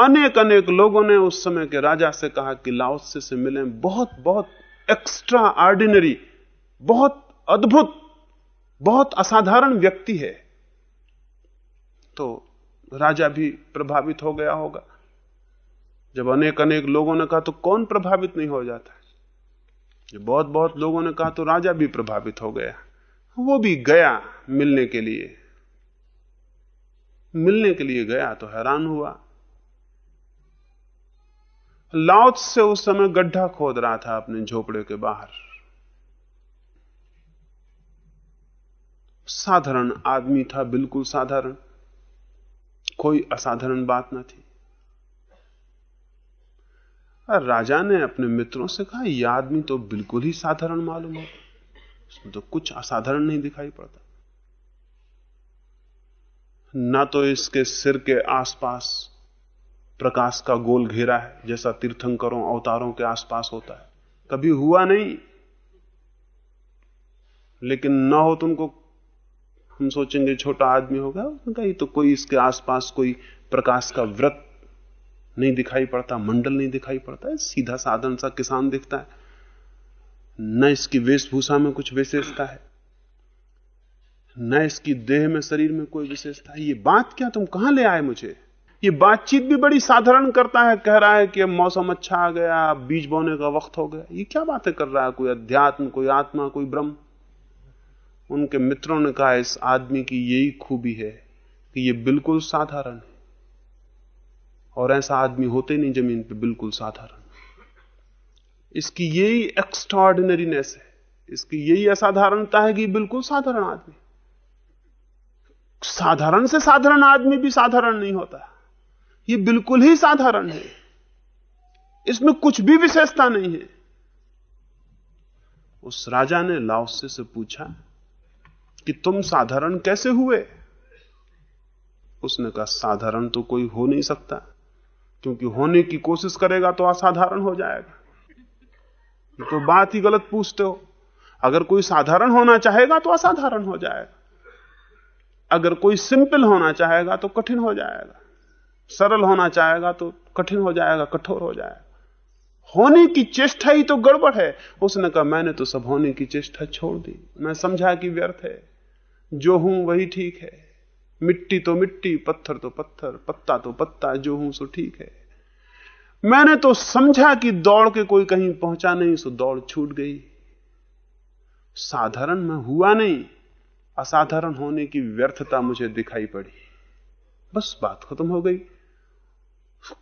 अनेक अनेक लोगों ने उस समय के राजा से कहा कि लाओसे से मिले बहुत बहुत एक्स्ट्रा ऑर्डिनरी बहुत अद्भुत बहुत असाधारण व्यक्ति है। तो राजा भी प्रभावित हो गया होगा। जब अनेक अनेक लोगों ने कहा तो कौन प्रभावित नहीं हो जाता जब बहुत बहुत लोगों ने कहा तो राजा भी प्रभावित हो गया। वो भी गया मिलने के लिए। मिलने के लिए गया तो हैरान हुआ। लाउत से उस समय गड्ढा खोद रहा था अपने झोपड़े के बाहर। साधारण आदमी था, बिल्कुल साधारण। कोई असाधारण बात ना थी। राजा ने अपने मित्रों से कहा यह आदमी तो बिल्कुल ही साधारण मालूम हो। इसमें तो कुछ असाधारण नहीं दिखाई पड़ता। ना तो इसके सिर के आसपास प्रकाश का गोल घेरा है, जैसा तीर्थंकरों, अवतारों के आसपास होता है। कभी हुआ नहीं। लेकिन ना हो तुमको हम सोचेंगे छोटा आदमी होगा कहीं तो कोई इसके आसपास कोई प्रकाश का व्रत नहीं दिखाई पड़ता, मंडल नहीं दिखाई पड़ता है सीधा साधन सा किसान दिखता है। न इसकी वेशभूषा में कुछ विशेषता है, न इसकी देह में, शरीर में कोई विशेषता है। ये बात क्या, तुम कहाँ ले आए मुझे? ये बातचीत भी बड़ी साधारण करता है, कह रहा है कि मौसम अच्छा आ गया, बीज बोने का वक्त हो गया। ये क्या बातें कर रहा है, कोई अध्यात्म, कोई आत्मा, कोई ब्रह्म? उनके मित्रों ने कहा, इस आदमी की यही खूबी है कि ये बिल्कुल साधारण है। और ऐसा आदमी होते नहीं ज़मीन पे, बिल्कुल साधारण। इसकी यही एक्स्ट्रॉर्डिनरीनेस है। इसकी यही असाधारणता है कि बिल्कुल साधारण आदमी साधारण से साधारण आदमी भी साधारण नहीं होता। ये बिल्कुल ही साधारण है। इसमें कुछ भी विशेषता नहीं है। उस राजा ने लाओसे से पूछा कि तुम साधारण कैसे हुए? उसने कहा, साधारण तो कोई हो नहीं सकता। क्योंकि होने की कोशिश करेगा तो असाधारण हो जाएगा। तो बात ही गलत पूछते हो। अगर कोई साधारण होना चाहेगा तो असाधारण हो जाएगा। अगर कोई सिंपल होना चाहेगा तो कठिन हो जाएगा। सरल होना चाहेगा तो कठिन हो जाएगा, कठोर हो जाएगा। होने की चेष्टा ही तो गड़बड़ है। उसने कहा, मैंने तो सब होने की चेष्टा छोड़ दी। मैं समझा कि व्यर्थ है। जो हूँ वही ठीक है। मिट्टी तो मिट्टी, पत्थर तो पत्थर, पत्ता तो पत्ता, जो हूँ सो ठीक है। मैंने तो समझा कि दौड़ के कोई कहीं पहुँचा नहीं, सो दौड़ छूट गई। साधारण में हुआ नहीं, असाधारण होने की व्यर्थता मुझे दिखाई पड़ी। बस बात खत्म हो गई।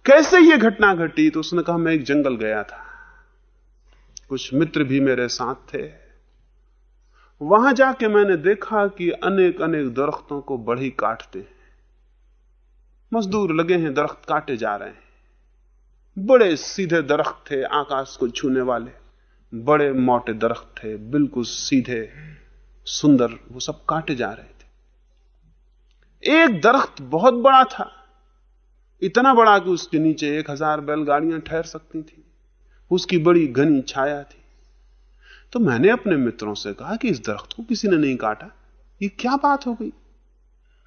कैसे यह घटना घटी? तो उसने कहा, मैं एक जंगल गया था। कुछ मित्र भी मेरे साथ थे। वहाँ जाके मैंने देखा कि अनेक अनेक दरख्तों को बढ़ी काटते हैं। मजदूर लगे हैं, दरख्त काटे जा रहे हैं। बड़े सीधे दरख्त थे आकाश को छूने वाले। बड़े मोटे दरख्त थे, बिल्कुल सीधे, सुंदर, वो सब काटे जा रहे थे। एक दरख्त बहुत बड़ा था। इतना बड़ा कि उसके नीचे एक हज़ार बैलगाड़ियाँ ठहर सकती थी। उसकी बड़ी घनी छाया थी। तो मैंने अपने मित्रों से कहा कि इस दरख्त को किसी ने नहीं काटा। ये क्या बात हो गई?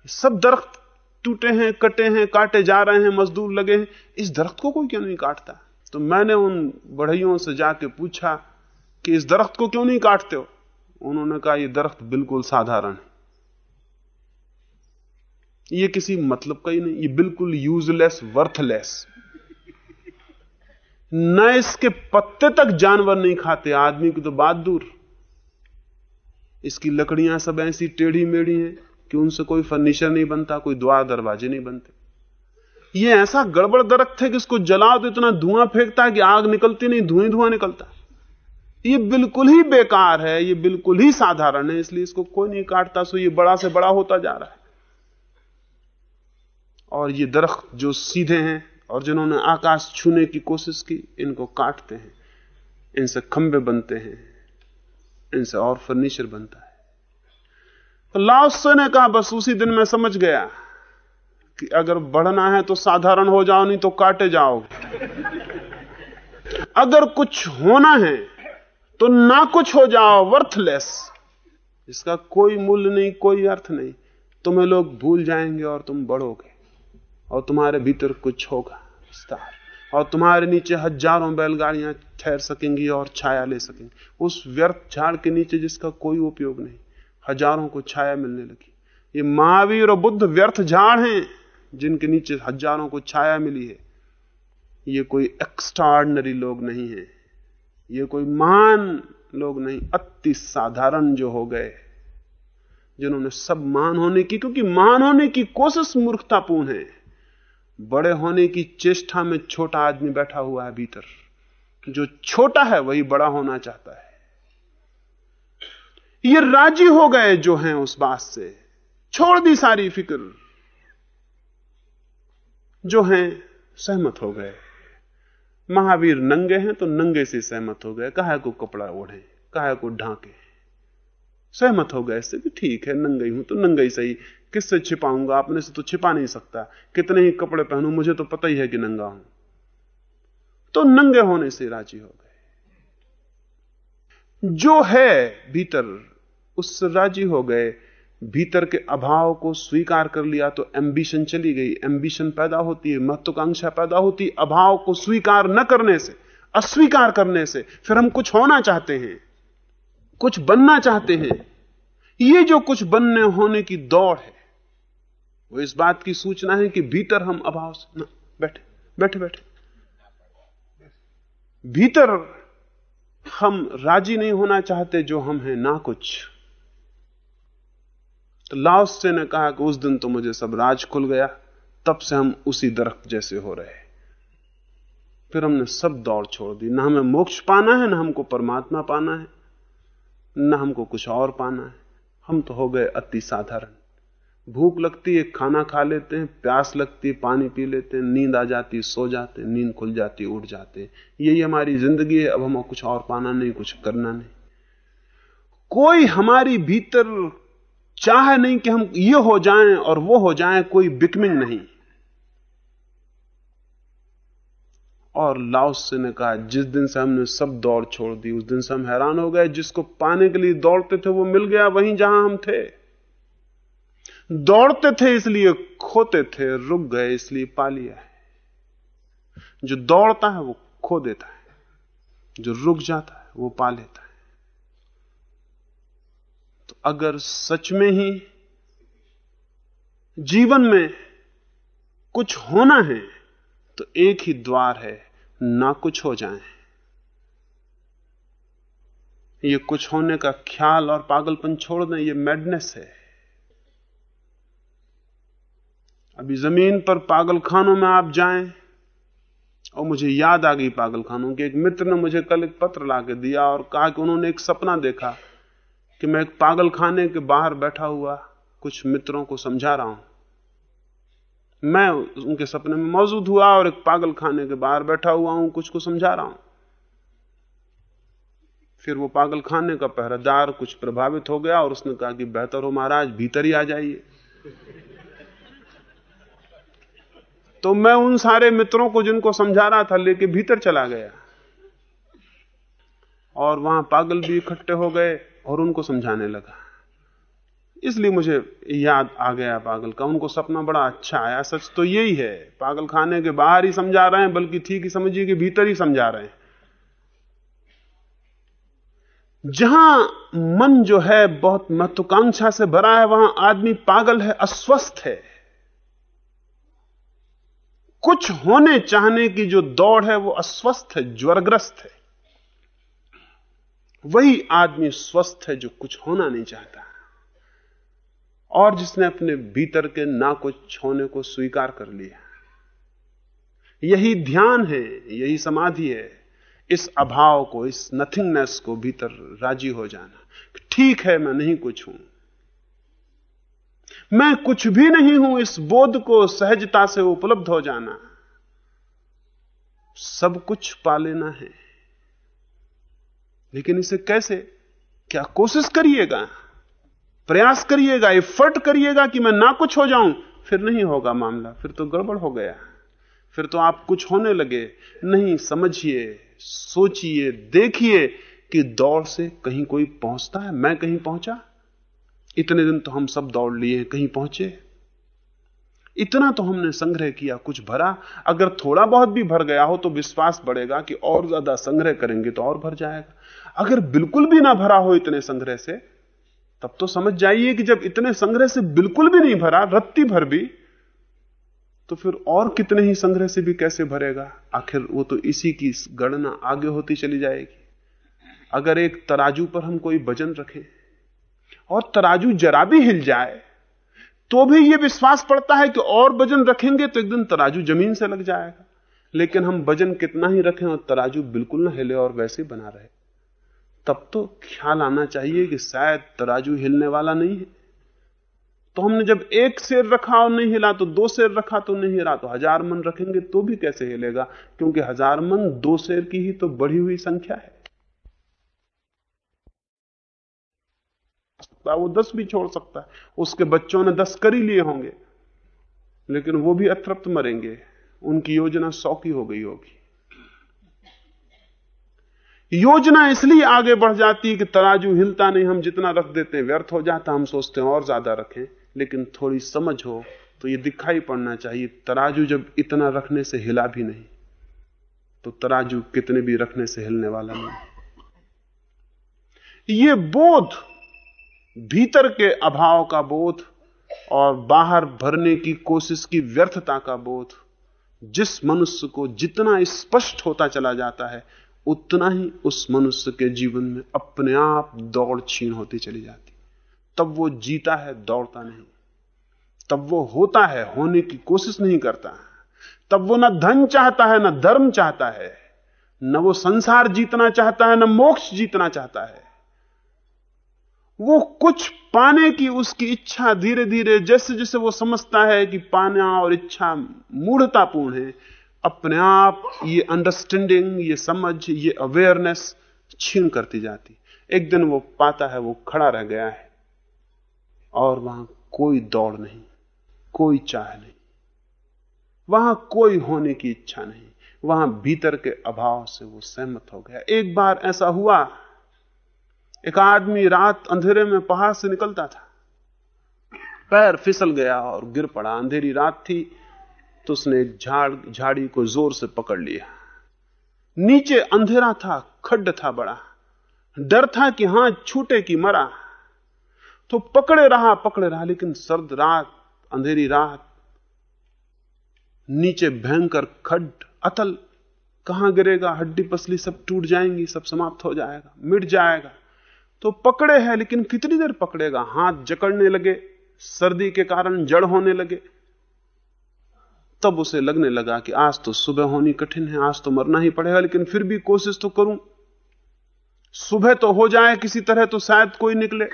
सब दरख्त टूटे हैं, कटे हैं, काटे जा रहे हैं, मजदूर लगे हैं। इस दरख्त को कोई क्यों नहीं काटता? तो मैंने उन बढ़इयों से जाके पूछा कि इस दरख्त को क्यों नहीं काटते हो? उन्होंने कहा यह दरख्त बिल्कुल साधारण है। ये किसी मतलब का ही नहीं, ये बिल्कुल यूजलेस वर्थलेस न इसके पत्ते तक जानवर नहीं खाते, आदमी की तो बात दूर। इसकी लकड़ियाँ सब ऐसी टेढ़ी मेढ़ी हैं कि उनसे कोई फर्नीचर नहीं बनता, कोई द्वार दरवाजे नहीं बनते। ये ऐसा गड़बड़ दरख्त है कि इसको जलाओ तो इतना धुआँ फेंकता है कि आग निकलती नहीं धुएँ धुआँ निकलता ये बिल्कुल ही बेकार है, ये बिल्कुल ही साधारण है, इसलिए इसको कोई नहीं काटता, सो ये बड़ा से बड़ा होता जा रहा है। और ये दरख्त जो सीधे हैं और जिन्होंने आकाश छूने की कोशिश की, इनको काटते हैं। इनसे खंबे बनते हैं। इनसे और फर्नीचर बनता है। तो लाओसे ने कहा बस उसी दिन मैं समझ गया कि अगर बढ़ना है तो साधारण हो जाओ, नहीं तो काटे जाओगे अगर कुछ होना है तो ना कुछ हो जाओ वर्थलेस इसका कोई मूल्य नहीं, कोई अर्थ नहीं। तुम्हें लोग भूल जाएँगे और तुम बढ़ोगे। और तुम्हारे भीतर कुछ होगा, विस्तार। और तुम्हारे नीचे हज़ारों बैलगाड़ियाँ ठहर सकेंगी और छाया ले सकेंगी। उस व्यर्थ झाड़ के नीचे जिसका कोई उपयोग नहीं, हज़ारों को छाया मिलने लगी। ये महावीर और बुद्ध व्यर्थ झाड़ हैं, जिनके नीचे हज़ारों को छाया मिली है। ये कोई एक्स्ट्राऑर्डनरी लोग नहीं है। ये कोई महान लोग नहीं, अति साधारण जो हो गए, जिन्होंने सब मान होने की, क्योंकि मान होने की कोशिश मूर्खतापूर्ण है। बड़े होने की चेष्टा में छोटा आदमी बैठा हुआ है भीतर जो छोटा है वही बड़ा होना चाहता है। ये राज़ी हो गए जो हैं उस बात से। छोड़ दी सारी फ़िक्र। जो हैं सहमत हो गए। महावीर नंगे हैं तो नंगे से सहमत हो गए। कहा को कपड़ा ओढ़े, कहा को ढांके। सहमत हो गए इससे भी ठीक है, नंगई हूँ तो नंगे सही। किससे छिपाऊँगा? अपने से तो छिपा नहीं सकता। कितने ही कपड़े पहनू, मुझे तो पता ही है कि नंगा हूँ। तो नंगे होने से राज़ी हो गए। जो है भीतर उससे राज़ी हो गए। भीतर के अभाव को स्वीकार कर लिया तो एम्बिशन चली गई। एम्बिशन पैदा होती है, महत्वाकांक्षा पैदा होती अभाव को स्वीकार न करने से, अस्वीकार करने से फिर हम कुछ होना चाहते हैं। कुछ बनना चाहते हैं। ये जो कुछ बनने होने की दौड़ है, वो इस बात की सूचना है कि भीतर हम अभाव से ना, बैठे बैठे बैठे। भीतर हम राज़ी नहीं होना चाहते जो हम हैं, ना कुछ। तो लाओस से ने कहा कि उस दिन तो मुझे सब राज खुल गया, तब से हम उसी दरख्त जैसे हो रहे फिर हमने सब दौड़ छोड़ दी, ना हमें मोक्ष पाना है, ना हमको परमात्मा पाना है। ना हमको कुछ और पाना है। हम तो हो गए अति साधारण। भूख लगती है, खाना खा लेते हैं, प्यास लगती है, पानी पी लेते हैं, नींद आ जाती सो जाते नींद खुल जाती उठ जाते यही हमारी ज़िंदगी है, अब हमें कुछ और पाना नहीं, कुछ करना नहीं। कोई हमारी भीतर चाह नहीं कि हम ये हो जाएँ और वो हो जाएँ, कोई बिकमिंग नहीं। और लाओस ने कहा, जिस दिन से हमने सब दौड़ छोड़ दी, उस दिन से हम हैरान हो गए, जिसको पाने के लिए दौड़ते थे वो मिल गया वहीं जहाँ हम थे। दौड़ते थे इसलिए खोते थे, रुक गए इसलिए पा लिया है जो दौड़ता है वो खो देता है, जो रुक जाता है वो पा लेता है। तो अगर सच में ही जीवन में कुछ होना है तो एक ही द्वार है, ना कुछ हो जाए। ये कुछ होने का ख्याल और पागलपन छोड़ दें, ये मैडनेस है। अभी ज़मीन पर पागल खानों में आप जाएँ, और मुझे याद आ गई पागल खानों के। एक मित्र ने मुझे कल एक पत्र ला के दिया और कहा कि उन्होंने एक सपना देखा कि मैं एक पागल खाने के बाहर बैठा हुआ कुछ मित्रों को समझा रहा हूँ। मैं उनके सपने में मौजूद हुआ और एक पागल खाने के बाहर बैठा हुआ हूँ, कुछ को समझा रहा हूँ। फिर वो पागल खाने का पहरेदार कुछ प्रभावित हो गया और उसने कहा कि, बेहतर हो महाराज, भीतर ही आ जाइए। तो मैं उन सारे मित्रों को जिनको समझा रहा था, लेके भीतर चला गया। और वहाँ पागल भी इकट्ठे हो गए और उनको समझाने लगा। इसलिए मुझे याद आ गया पागल का, उनको सपना बड़ा अच्छा आया, सच तो यही है। पागल खाने के बाहर ही समझा रहे हैं, बल्कि ठीक ही समझिए कि भीतर ही समझा रहे हैं। जहाँ मन जो है बहुत महत्वाकांक्षा से भरा है, वहाँ आदमी पागल है, अस्वस्थ है। कुछ होने चाहने की जो दौड़ है, वो अस्वस्थ है, ज्वरग्रस्त है। वही आदमी स्वस्थ है जो कुछ होना नहीं चाहता। और जिसने अपने भीतर के ना कुछ छोने को स्वीकार कर लिया यही ध्यान है, यही समाधि है। इस अभाव को, इस नथिंगनेस को भीतर राज़ी हो जाना। ठीक है, मैं नहीं कुछ हूँ। मैं कुछ भी नहीं हूँ, इस बोध को सहजता से उपलब्ध हो जाना। सब कुछ पा लेना है। लेकिन इसे कैसे? क्या कोशिश करिएगा? प्रयास करिएगा एफर्ट करिएगा कि मैं ना कुछ हो जाऊँ, फिर नहीं होगा मामला, फिर तो गड़बड़ हो गया। फिर तो आप कुछ होने लगे। नहीं, समझिए, सोचिए, देखिए कि दौड़ से कहीं कोई पहुँचता है। मैं कहीं पहुँचा? इतने दिन तो हम सब दौड़ लिए कहीं पहुँचे? इतना तो हमने संग्रह किया, कुछ भरा। अगर थोड़ा बहुत भी भर गया हो तो विश्वास बढ़ेगा कि और ज़्यादा संग्रह करेंगे तो और भर जाएगा। अगर बिल्कुल भी ना भरा हो इतने संग्रह से तब तो समझ जाइए कि जब इतने संग्रह से बिल्कुल भी नहीं भरा, रत्ती भर भी तो फिर और कितने ही संग्रह से भी कैसे भरेगा? आखिर वो तो इसी की गणना आगे होती चली जाएगी। अगर एक तराजू पर हम कोई वज़न रखें और तराजू जरा भी हिल जाए तो भी ये विश्वास पड़ता है कि और वज़न रखेंगे तो एक दिन तराजू ज़मीन से लग जाएगा। लेकिन हम वज़न कितना ही रखें और तराजू बिल्कुल ना हिले और वैसे बना रहे। तब तो ख्याल आना चाहिए कि शायद तराजू हिलने वाला नहीं है। तो हमने जब एक शेर रखा और नहीं हिला तो दो शेर रखा तो नहीं हिला तो हज़ार मन रखेंगे तो भी कैसे हिलेगा? क्योंकि हज़ार मन दो शेर की ही तो बढ़ी हुई संख्या है। वो दस भी छोड़ सकता है। उसके बच्चों ने दस कर ही लिए होंगे, लेकिन वो भी अतृप्त मरेंगे। उनकी योजना सौ की हो गई होगी। योजना इसलिए आगे बढ़ जाती है कि तराजू हिलता नहीं, हम जितना रख देते हैं, व्यर्थ हो जाता हम सोचते हैं और ज़्यादा रखें। लेकिन थोड़ी समझ हो तो ये दिखाई पड़ना चाहिए, तराजू जब इतना रखने से हिला भी नहीं तो तराजू कितने भी रखने से हिलने वाला नहीं। ये बोध, भीतर के अभाव का बोध और बाहर भरने की कोशिश की व्यर्थता का बोध, जिस मनुष्य को जितना स्पष्ट होता चला जाता है उतना ही उस मनुष्य के जीवन में अपने आप दौड़ छीन होती चली जाती। तब वो जीता है, दौड़ता नहीं। तब वो होता है, होने की कोशिश नहीं करता। तब वो ना धन चाहता है, ना धर्म चाहता है। न वो संसार जीतना चाहता है, न मोक्ष जीतना चाहता है। वो कुछ पाने की उसकी इच्छा धीरे धीरे जैसे जैसे वो समझता है कि पाना और इच्छा मूढ़तापूर्ण है अपने आप ये अंडरस्टैंडिंग ये समझ, ये अवेयरनेस छीन करती जाती। एक दिन वो पाता है, वो खड़ा रह गया है। और वहाँ कोई दौड़ नहीं, कोई चाह नहीं। वहाँ कोई होने की इच्छा नहीं। वहाँ भीतर के अभाव से वो सहमत हो गया। एक बार ऐसा हुआ, एक आदमी रात अंधेरे में पहाड़ से निकलता था। पैर फिसल गया और गिर पड़ा। अंधेरी रात थी तो उसने झाड़, झाड़ी को ज़ोर से पकड़ लिया। नीचे अंधेरा था, खड्ड था बड़ा। डर था कि हाथ छूटे कि मरा। तो पकड़े रहा पकड़े रहा, लेकिन सर्द रात, अंधेरी रात, नीचे भयंकर खड्ड, अतल, कहाँ गिरेगा, हड्डी पसली सब टूट जाएँगी, सब समाप्त हो जाएगा, मिट जाएगा। तो पकड़े है, लेकिन कितनी देर पकड़ेगा? हाथ जकड़ने लगे, सर्दी के कारण जड़ होने लगे। तब उसे लगने लगा कि आज तो सुबह होनी कठिन है, आज तो मरना ही पड़ेगा, लेकिन फिर भी कोशिश तो करूँ। सुबह तो हो जाए किसी तरह तो शायद कोई निकले,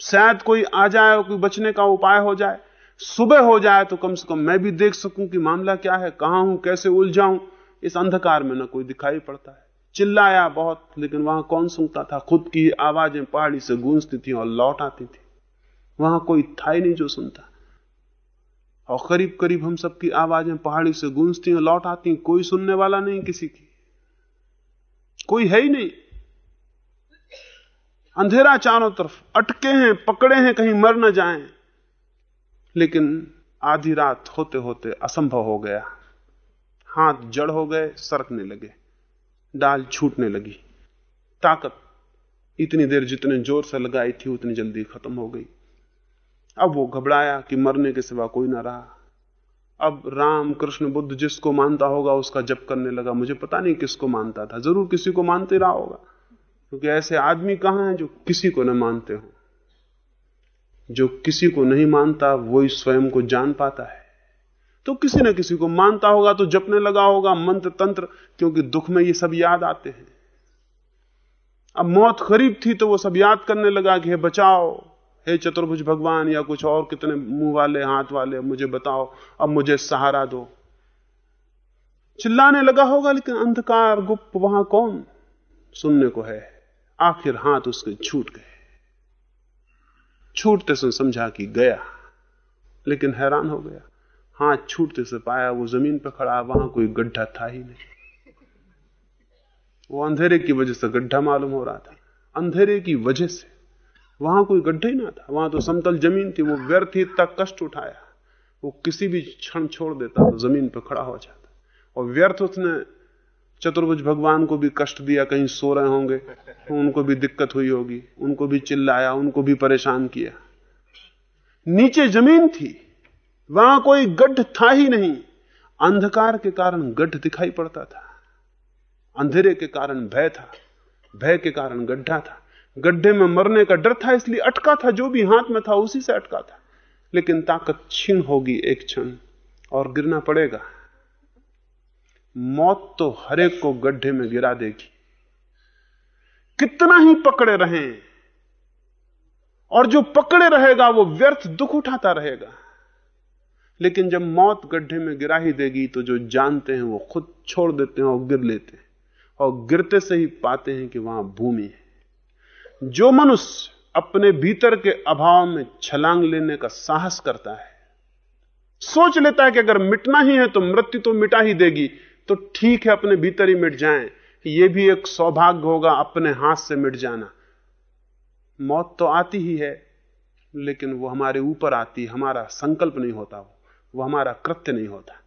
शायद कोई आ जाए और कोई बचने का उपाय हो जाए। सुबह हो जाए तो कम से कम मैं भी देख सकूँ कि मामला क्या है, कहाँ हूँ, कैसे उलझाऊं, इस अंधकार में ना कोई दिखाई पड़ता है। चिल्लाया बहुत, लेकिन वहाँ कौन सुनता था? खुद की आवाज़ें पहाड़ी से गूंजती थी और लौट आती थी। वहाँ कोई था ही नहीं जो सुनता। और करीब करीब हम सबकी आवाज़ें पहाड़ी से गूंजती और लौट आती हैं, कोई सुनने वाला नहीं किसी की। कोई है ही नहीं। अंधेरा चारों तरफ़, अटके हैं, पकड़े हैं, कहीं मर न जाएँ। लेकिन आधी रात होते होते असंभव हो गया। हाथ जड़ हो गए, सरकने लगे। डाल छूटने लगी। ताकत इतनी देर जितने ज़ोर से लगाई थी, उतनी जल्दी खत्म हो गई। अब वो घबराया कि मरने के सिवा कोई ना रहा। अब राम कृष्ण बुद्ध जिसको मानता होगा, उसका जप करने लगा। मुझे पता नहीं किसको मानता था। ज़रूर किसी को मानते रहा होगा। क्योंकि ऐसे आदमी कहाँ हैं जो किसी को न मानते हो। जो किसी को नहीं मानता, वही स्वयं को जान पाता है। तो किसी न किसी को मानता होगा तो जपने लगा होगा, मंत्र, तंत्र, क्योंकि दुख में ये सब याद आते हैं। अब मौत करीब थी तो वो सब याद करने लगा कि हे बचाओ हे चतुर्भुज भगवान, या कुछ और कितने मुँह वाले, हाथ वाले, मुझे बताओ, अब मुझे सहारा दो। चिल्लाने लगा होगा, लेकिन अंधकार गुप्त वहाँ कौन? सुनने को है, आखिर हाथ उसके छूट गए। छूटते से समझा कि गया, लेकिन हैरान हो गया। हाथ छूटते से पाया, वो ज़मीन पर खड़ा, वहाँ कोई गड्ढा था ही नहीं। वो अंधेरे की वजह से गड्ढा मालूम हो रहा था। अंधेरे की वजह से वहाँ कोई गड्ढा ही ना था। वहाँ तो समतल ज़मीन थी, वो व्यर्थ ही तक कष्ट उठाया। वो किसी भी क्षण छोड़ देता तो ज़मीन पर खड़ा हो जाता। और व्यर्थ उसने चतुर्भुज भगवान को भी कष्ट दिया, कहीं सो रहे होंगे तो उनको भी दिक्कत हुई होगी, उनको भी चिल्लाया, उनको भी परेशान किया। नीचे ज़मीन थी, वहाँ कोई गड्ढ था ही नहीं। अंधकार के कारण गड्ढ दिखाई पड़ता था। अंधेरे के कारण भय था, भय के कारण गड्ढा था। गड्ढे में मरने का डर था, इसलिए अटका था, जो भी हाथ में था, उसी से अटका था। लेकिन ताकत छीन होगी एक क्षण, और गिरना पड़ेगा। मौत तो हरेक को गड्ढे में गिरा देगी। कितना ही पकड़े रहे, और जो पकड़े रहेगा, वो व्यर्थ दुख उठाता रहेगा। लेकिन जब मौत गड्ढे में गिरा ही देगी तो जो जानते हैं, वो खुद छोड़ देते हैं और गिर लेते हैं, और गिरते से ही पाते हैं कि वहाँ भूमि है। जो मनुष्य अपने भीतर के अभाव में छलांग लेने का साहस करता है, सोच लेता है कि अगर मिटना ही है तो मृत्यु तो मिटा ही देगी तो ठीक है अपने भीतर ही मिट जाएँ यह भी एक सौभाग्य होगा अपने हाथ से मिट जाना। मौत तो आती ही है, लेकिन वो हमारे ऊपर आती, हमारा संकल्प नहीं होता वो वो हमारा कृत्य नहीं होता।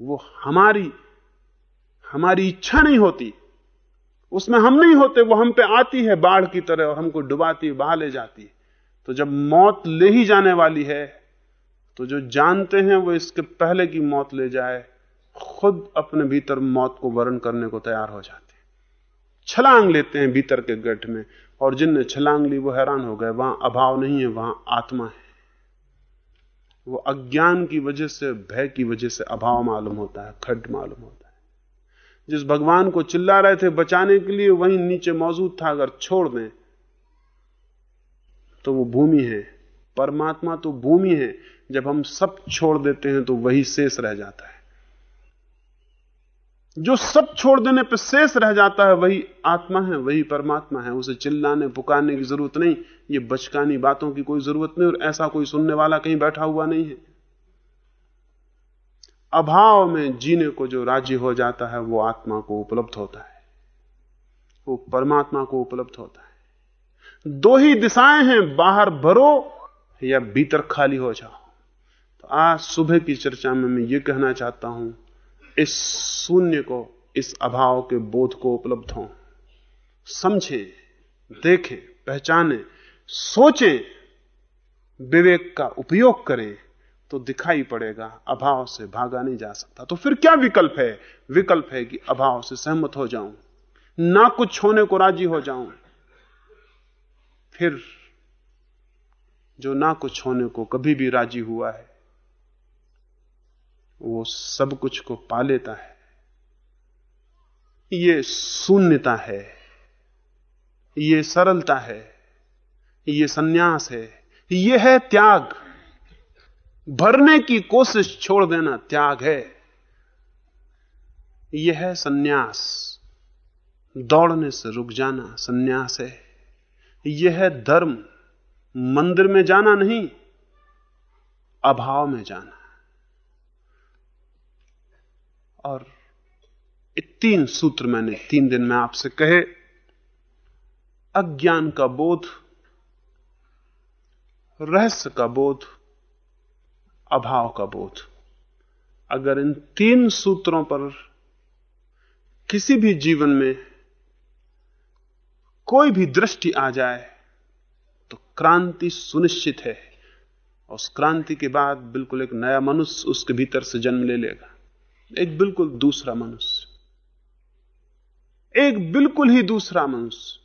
वो हमारी हमारी इच्छा नहीं होती उसमें हम नहीं होते, वो हम पे आती है बाढ़ की तरह और हमको डुबाती बहा ले जाती है। तो जब मौत ले ही जाने वाली है तो जो जानते हैं वो इसके पहले की मौत ले जाए, खुद अपने भीतर मौत को वर्ण करने को तैयार हो जाते छलांग लेते हैं भीतर के गठ में, और जिनने छलांग ली वो हैरान हो गए, वहाँ अभाव नहीं है, वहाँ आत्मा है। वो अज्ञान की वजह से, भय की वजह से अभाव मालूम होता है, खड्ड मालूम होता है। जिस भगवान को चिल्ला रहे थे बचाने के लिए, वहीं नीचे मौजूद था, अगर छोड़ दें तो वो भूमि है। परमात्मा तो भूमि है। जब हम सब छोड़ देते हैं तो वही शेष रह जाता है। जो सब छोड़ देने पर शेष रह जाता है, वही आत्मा है, वही परमात्मा है। उसे चिल्लाने, पुकारने की ज़रूरत नहीं। ये बचकानी बातों की कोई ज़रूरत नहीं, और ऐसा कोई सुनने वाला कहीं बैठा हुआ नहीं है। अभाव में जीने को जो राज़ी हो जाता है, वो आत्मा को उपलब्ध होता है। वो परमात्मा को उपलब्ध होता है। दो ही दिशाएँ हैं, बाहर भरो या भीतर खाली हो जाओ। तो आज सुबह की चर्चा में मैं ये कहना चाहता हूँ, इस शून्य को, इस अभाव के बोध को उपलब्ध हो। समझें, देखें, पहचानें, सोचें, विवेक का उपयोग करें। तो दिखाई पड़ेगा, अभाव से भागा नहीं जा सकता। तो फिर क्या विकल्प है? विकल्प है कि अभाव से सहमत हो जाऊँ, ना कुछ होने को राज़ी हो जाऊँ, फिर जो ना कुछ होने को कभी भी राज़ी हुआ है, वो सब कुछ को पा लेता है। ये शून्यता है, ये सरलता है, ये सन्यास है, ये है त्याग। भरने की कोशिश छोड़ देना त्याग है। यह है सन्यास। दौड़ने से रुक जाना सन्यास है। यह है धर्म। मंदिर में जाना नहीं, अभाव में जाना। और तीन सूत्र मैंने तीन दिन में आपसे कहे। अज्ञान का बोध, रहस्य का बोध अभाव का बोध। अगर इन तीन सूत्रों पर किसी भी जीवन में कोई भी दृष्टि आ जाए तो क्रांति सुनिश्चित है। उस क्रांति के बाद बिल्कुल एक नया मनुष्य उसके भीतर से जन्म ले लेगा। एक बिल्कुल दूसरा मनुष्य। एक बिल्कुल ही दूसरा मनुष्य।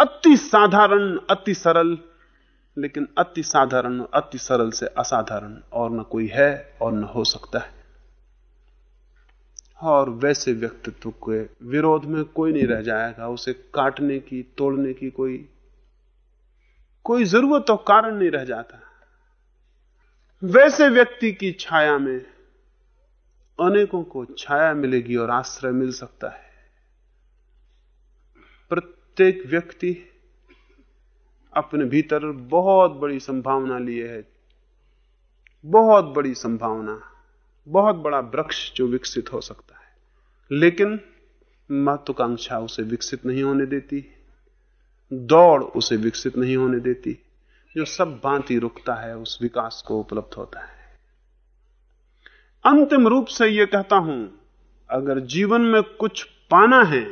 अति साधारण, अति सरल लेकिन अति साधारण, अति सरल से असाधारण और न कोई है और न हो सकता है। और वैसे व्यक्तित्व के विरोध में कोई नहीं रह जाएगा, उसे काटने की, तोड़ने की कोई कोई ज़रूरत और कारण नहीं रह जाता। वैसे व्यक्ति की छाया में अनेकों को छाया मिलेगी और आश्रय मिल सकता है। प्रत्येक व्यक्ति अपने भीतर बहुत बड़ी संभावना लिए है। बहुत बड़ी संभावना, बहुत बड़ा वृक्ष जो विकसित हो सकता है। लेकिन महत्वाकांक्षा उसे विकसित नहीं होने देती, दौड़ उसे विकसित नहीं होने देती। जो सब भांति रुकता है, उस विकास को उपलब्ध होता है। अंतिम रूप से यह कहता हूँ, अगर जीवन में कुछ पाना है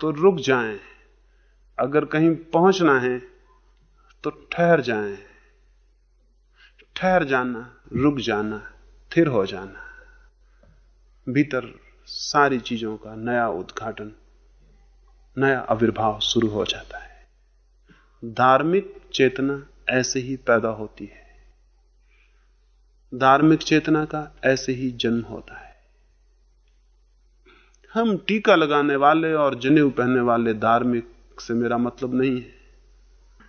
तो रुक जाएँ। अगर कहीं पहुँचना है तो ठहर जाएँ। ठहर जाना, रुक जाना, थिर हो जाना। भीतर सारी चीज़ों का नया उद्घाटन, नया आविर्भाव शुरू हो जाता है। धार्मिक चेतना ऐसे ही पैदा होती है। धार्मिक चेतना का ऐसे ही जन्म होता है। हम टीका लगाने वाले और जनेऊ पहनने वाले धार्मिक से मेरा मतलब नहीं है।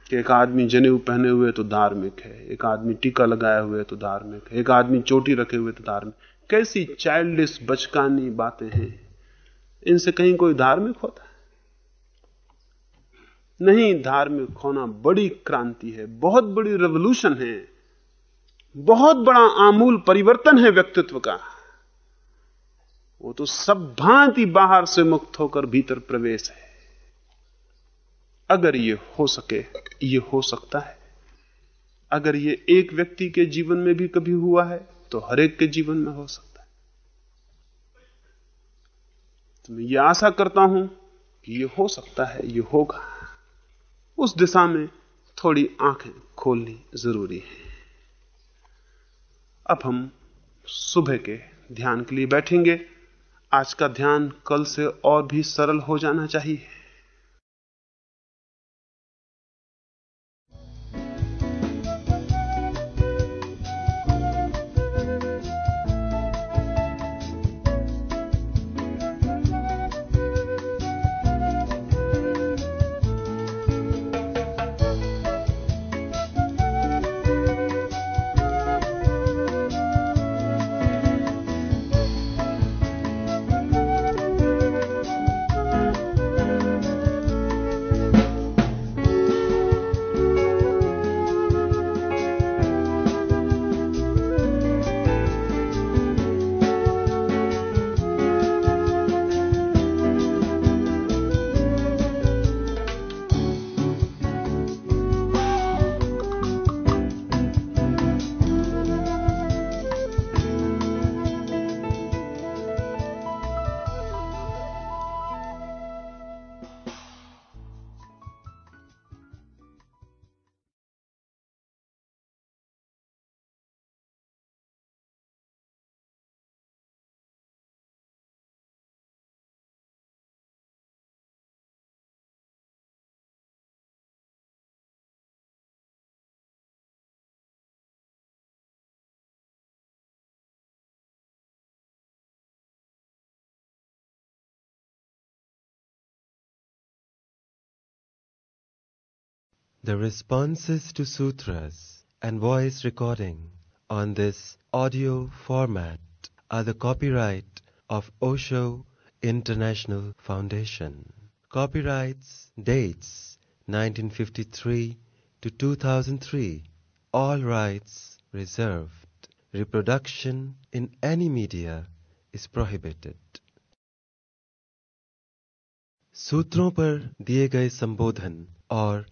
कि एक आदमी जनेऊ पहने हुए तो धार्मिक है, एक आदमी टीका लगाए हुए तो धार्मिक है, एक आदमी चोटी रखे हुए तो धार्मिक कैसी चाइल्डिश बचकानी बातें हैं। इनसे कहीं कोई धार्मिक होता है? नहीं, धार्मिक होना बड़ी क्रांति है, बहुत बड़ी रेवोल्यूशन है, बहुत बड़ा आमूल परिवर्तन है व्यक्तित्व का। वो तो सब भांति बाहर से मुक्त होकर भीतर प्रवेश है। अगर ये हो सके, ये हो सकता है। अगर ये एक व्यक्ति के जीवन में भी कभी हुआ है तो हर एक के जीवन में हो सकता है। तो मैं ये आशा करता हूँ कि ये हो सकता है, ये होगा। उस दिशा में थोड़ी आँखें खोलनी ज़रूरी है। अब हम सुबह के ध्यान के लिए बैठेंगे। आज का ध्यान कल से और भी सरल हो जाना चाहिए। The responses to sutras and voice recording on this audio format are the copyright of Osho International Foundation. Copyrights dates 1953 to 2003. All rights reserved. Reproduction in any media is prohibited. सूत्रों पर दिए गए संबोधन और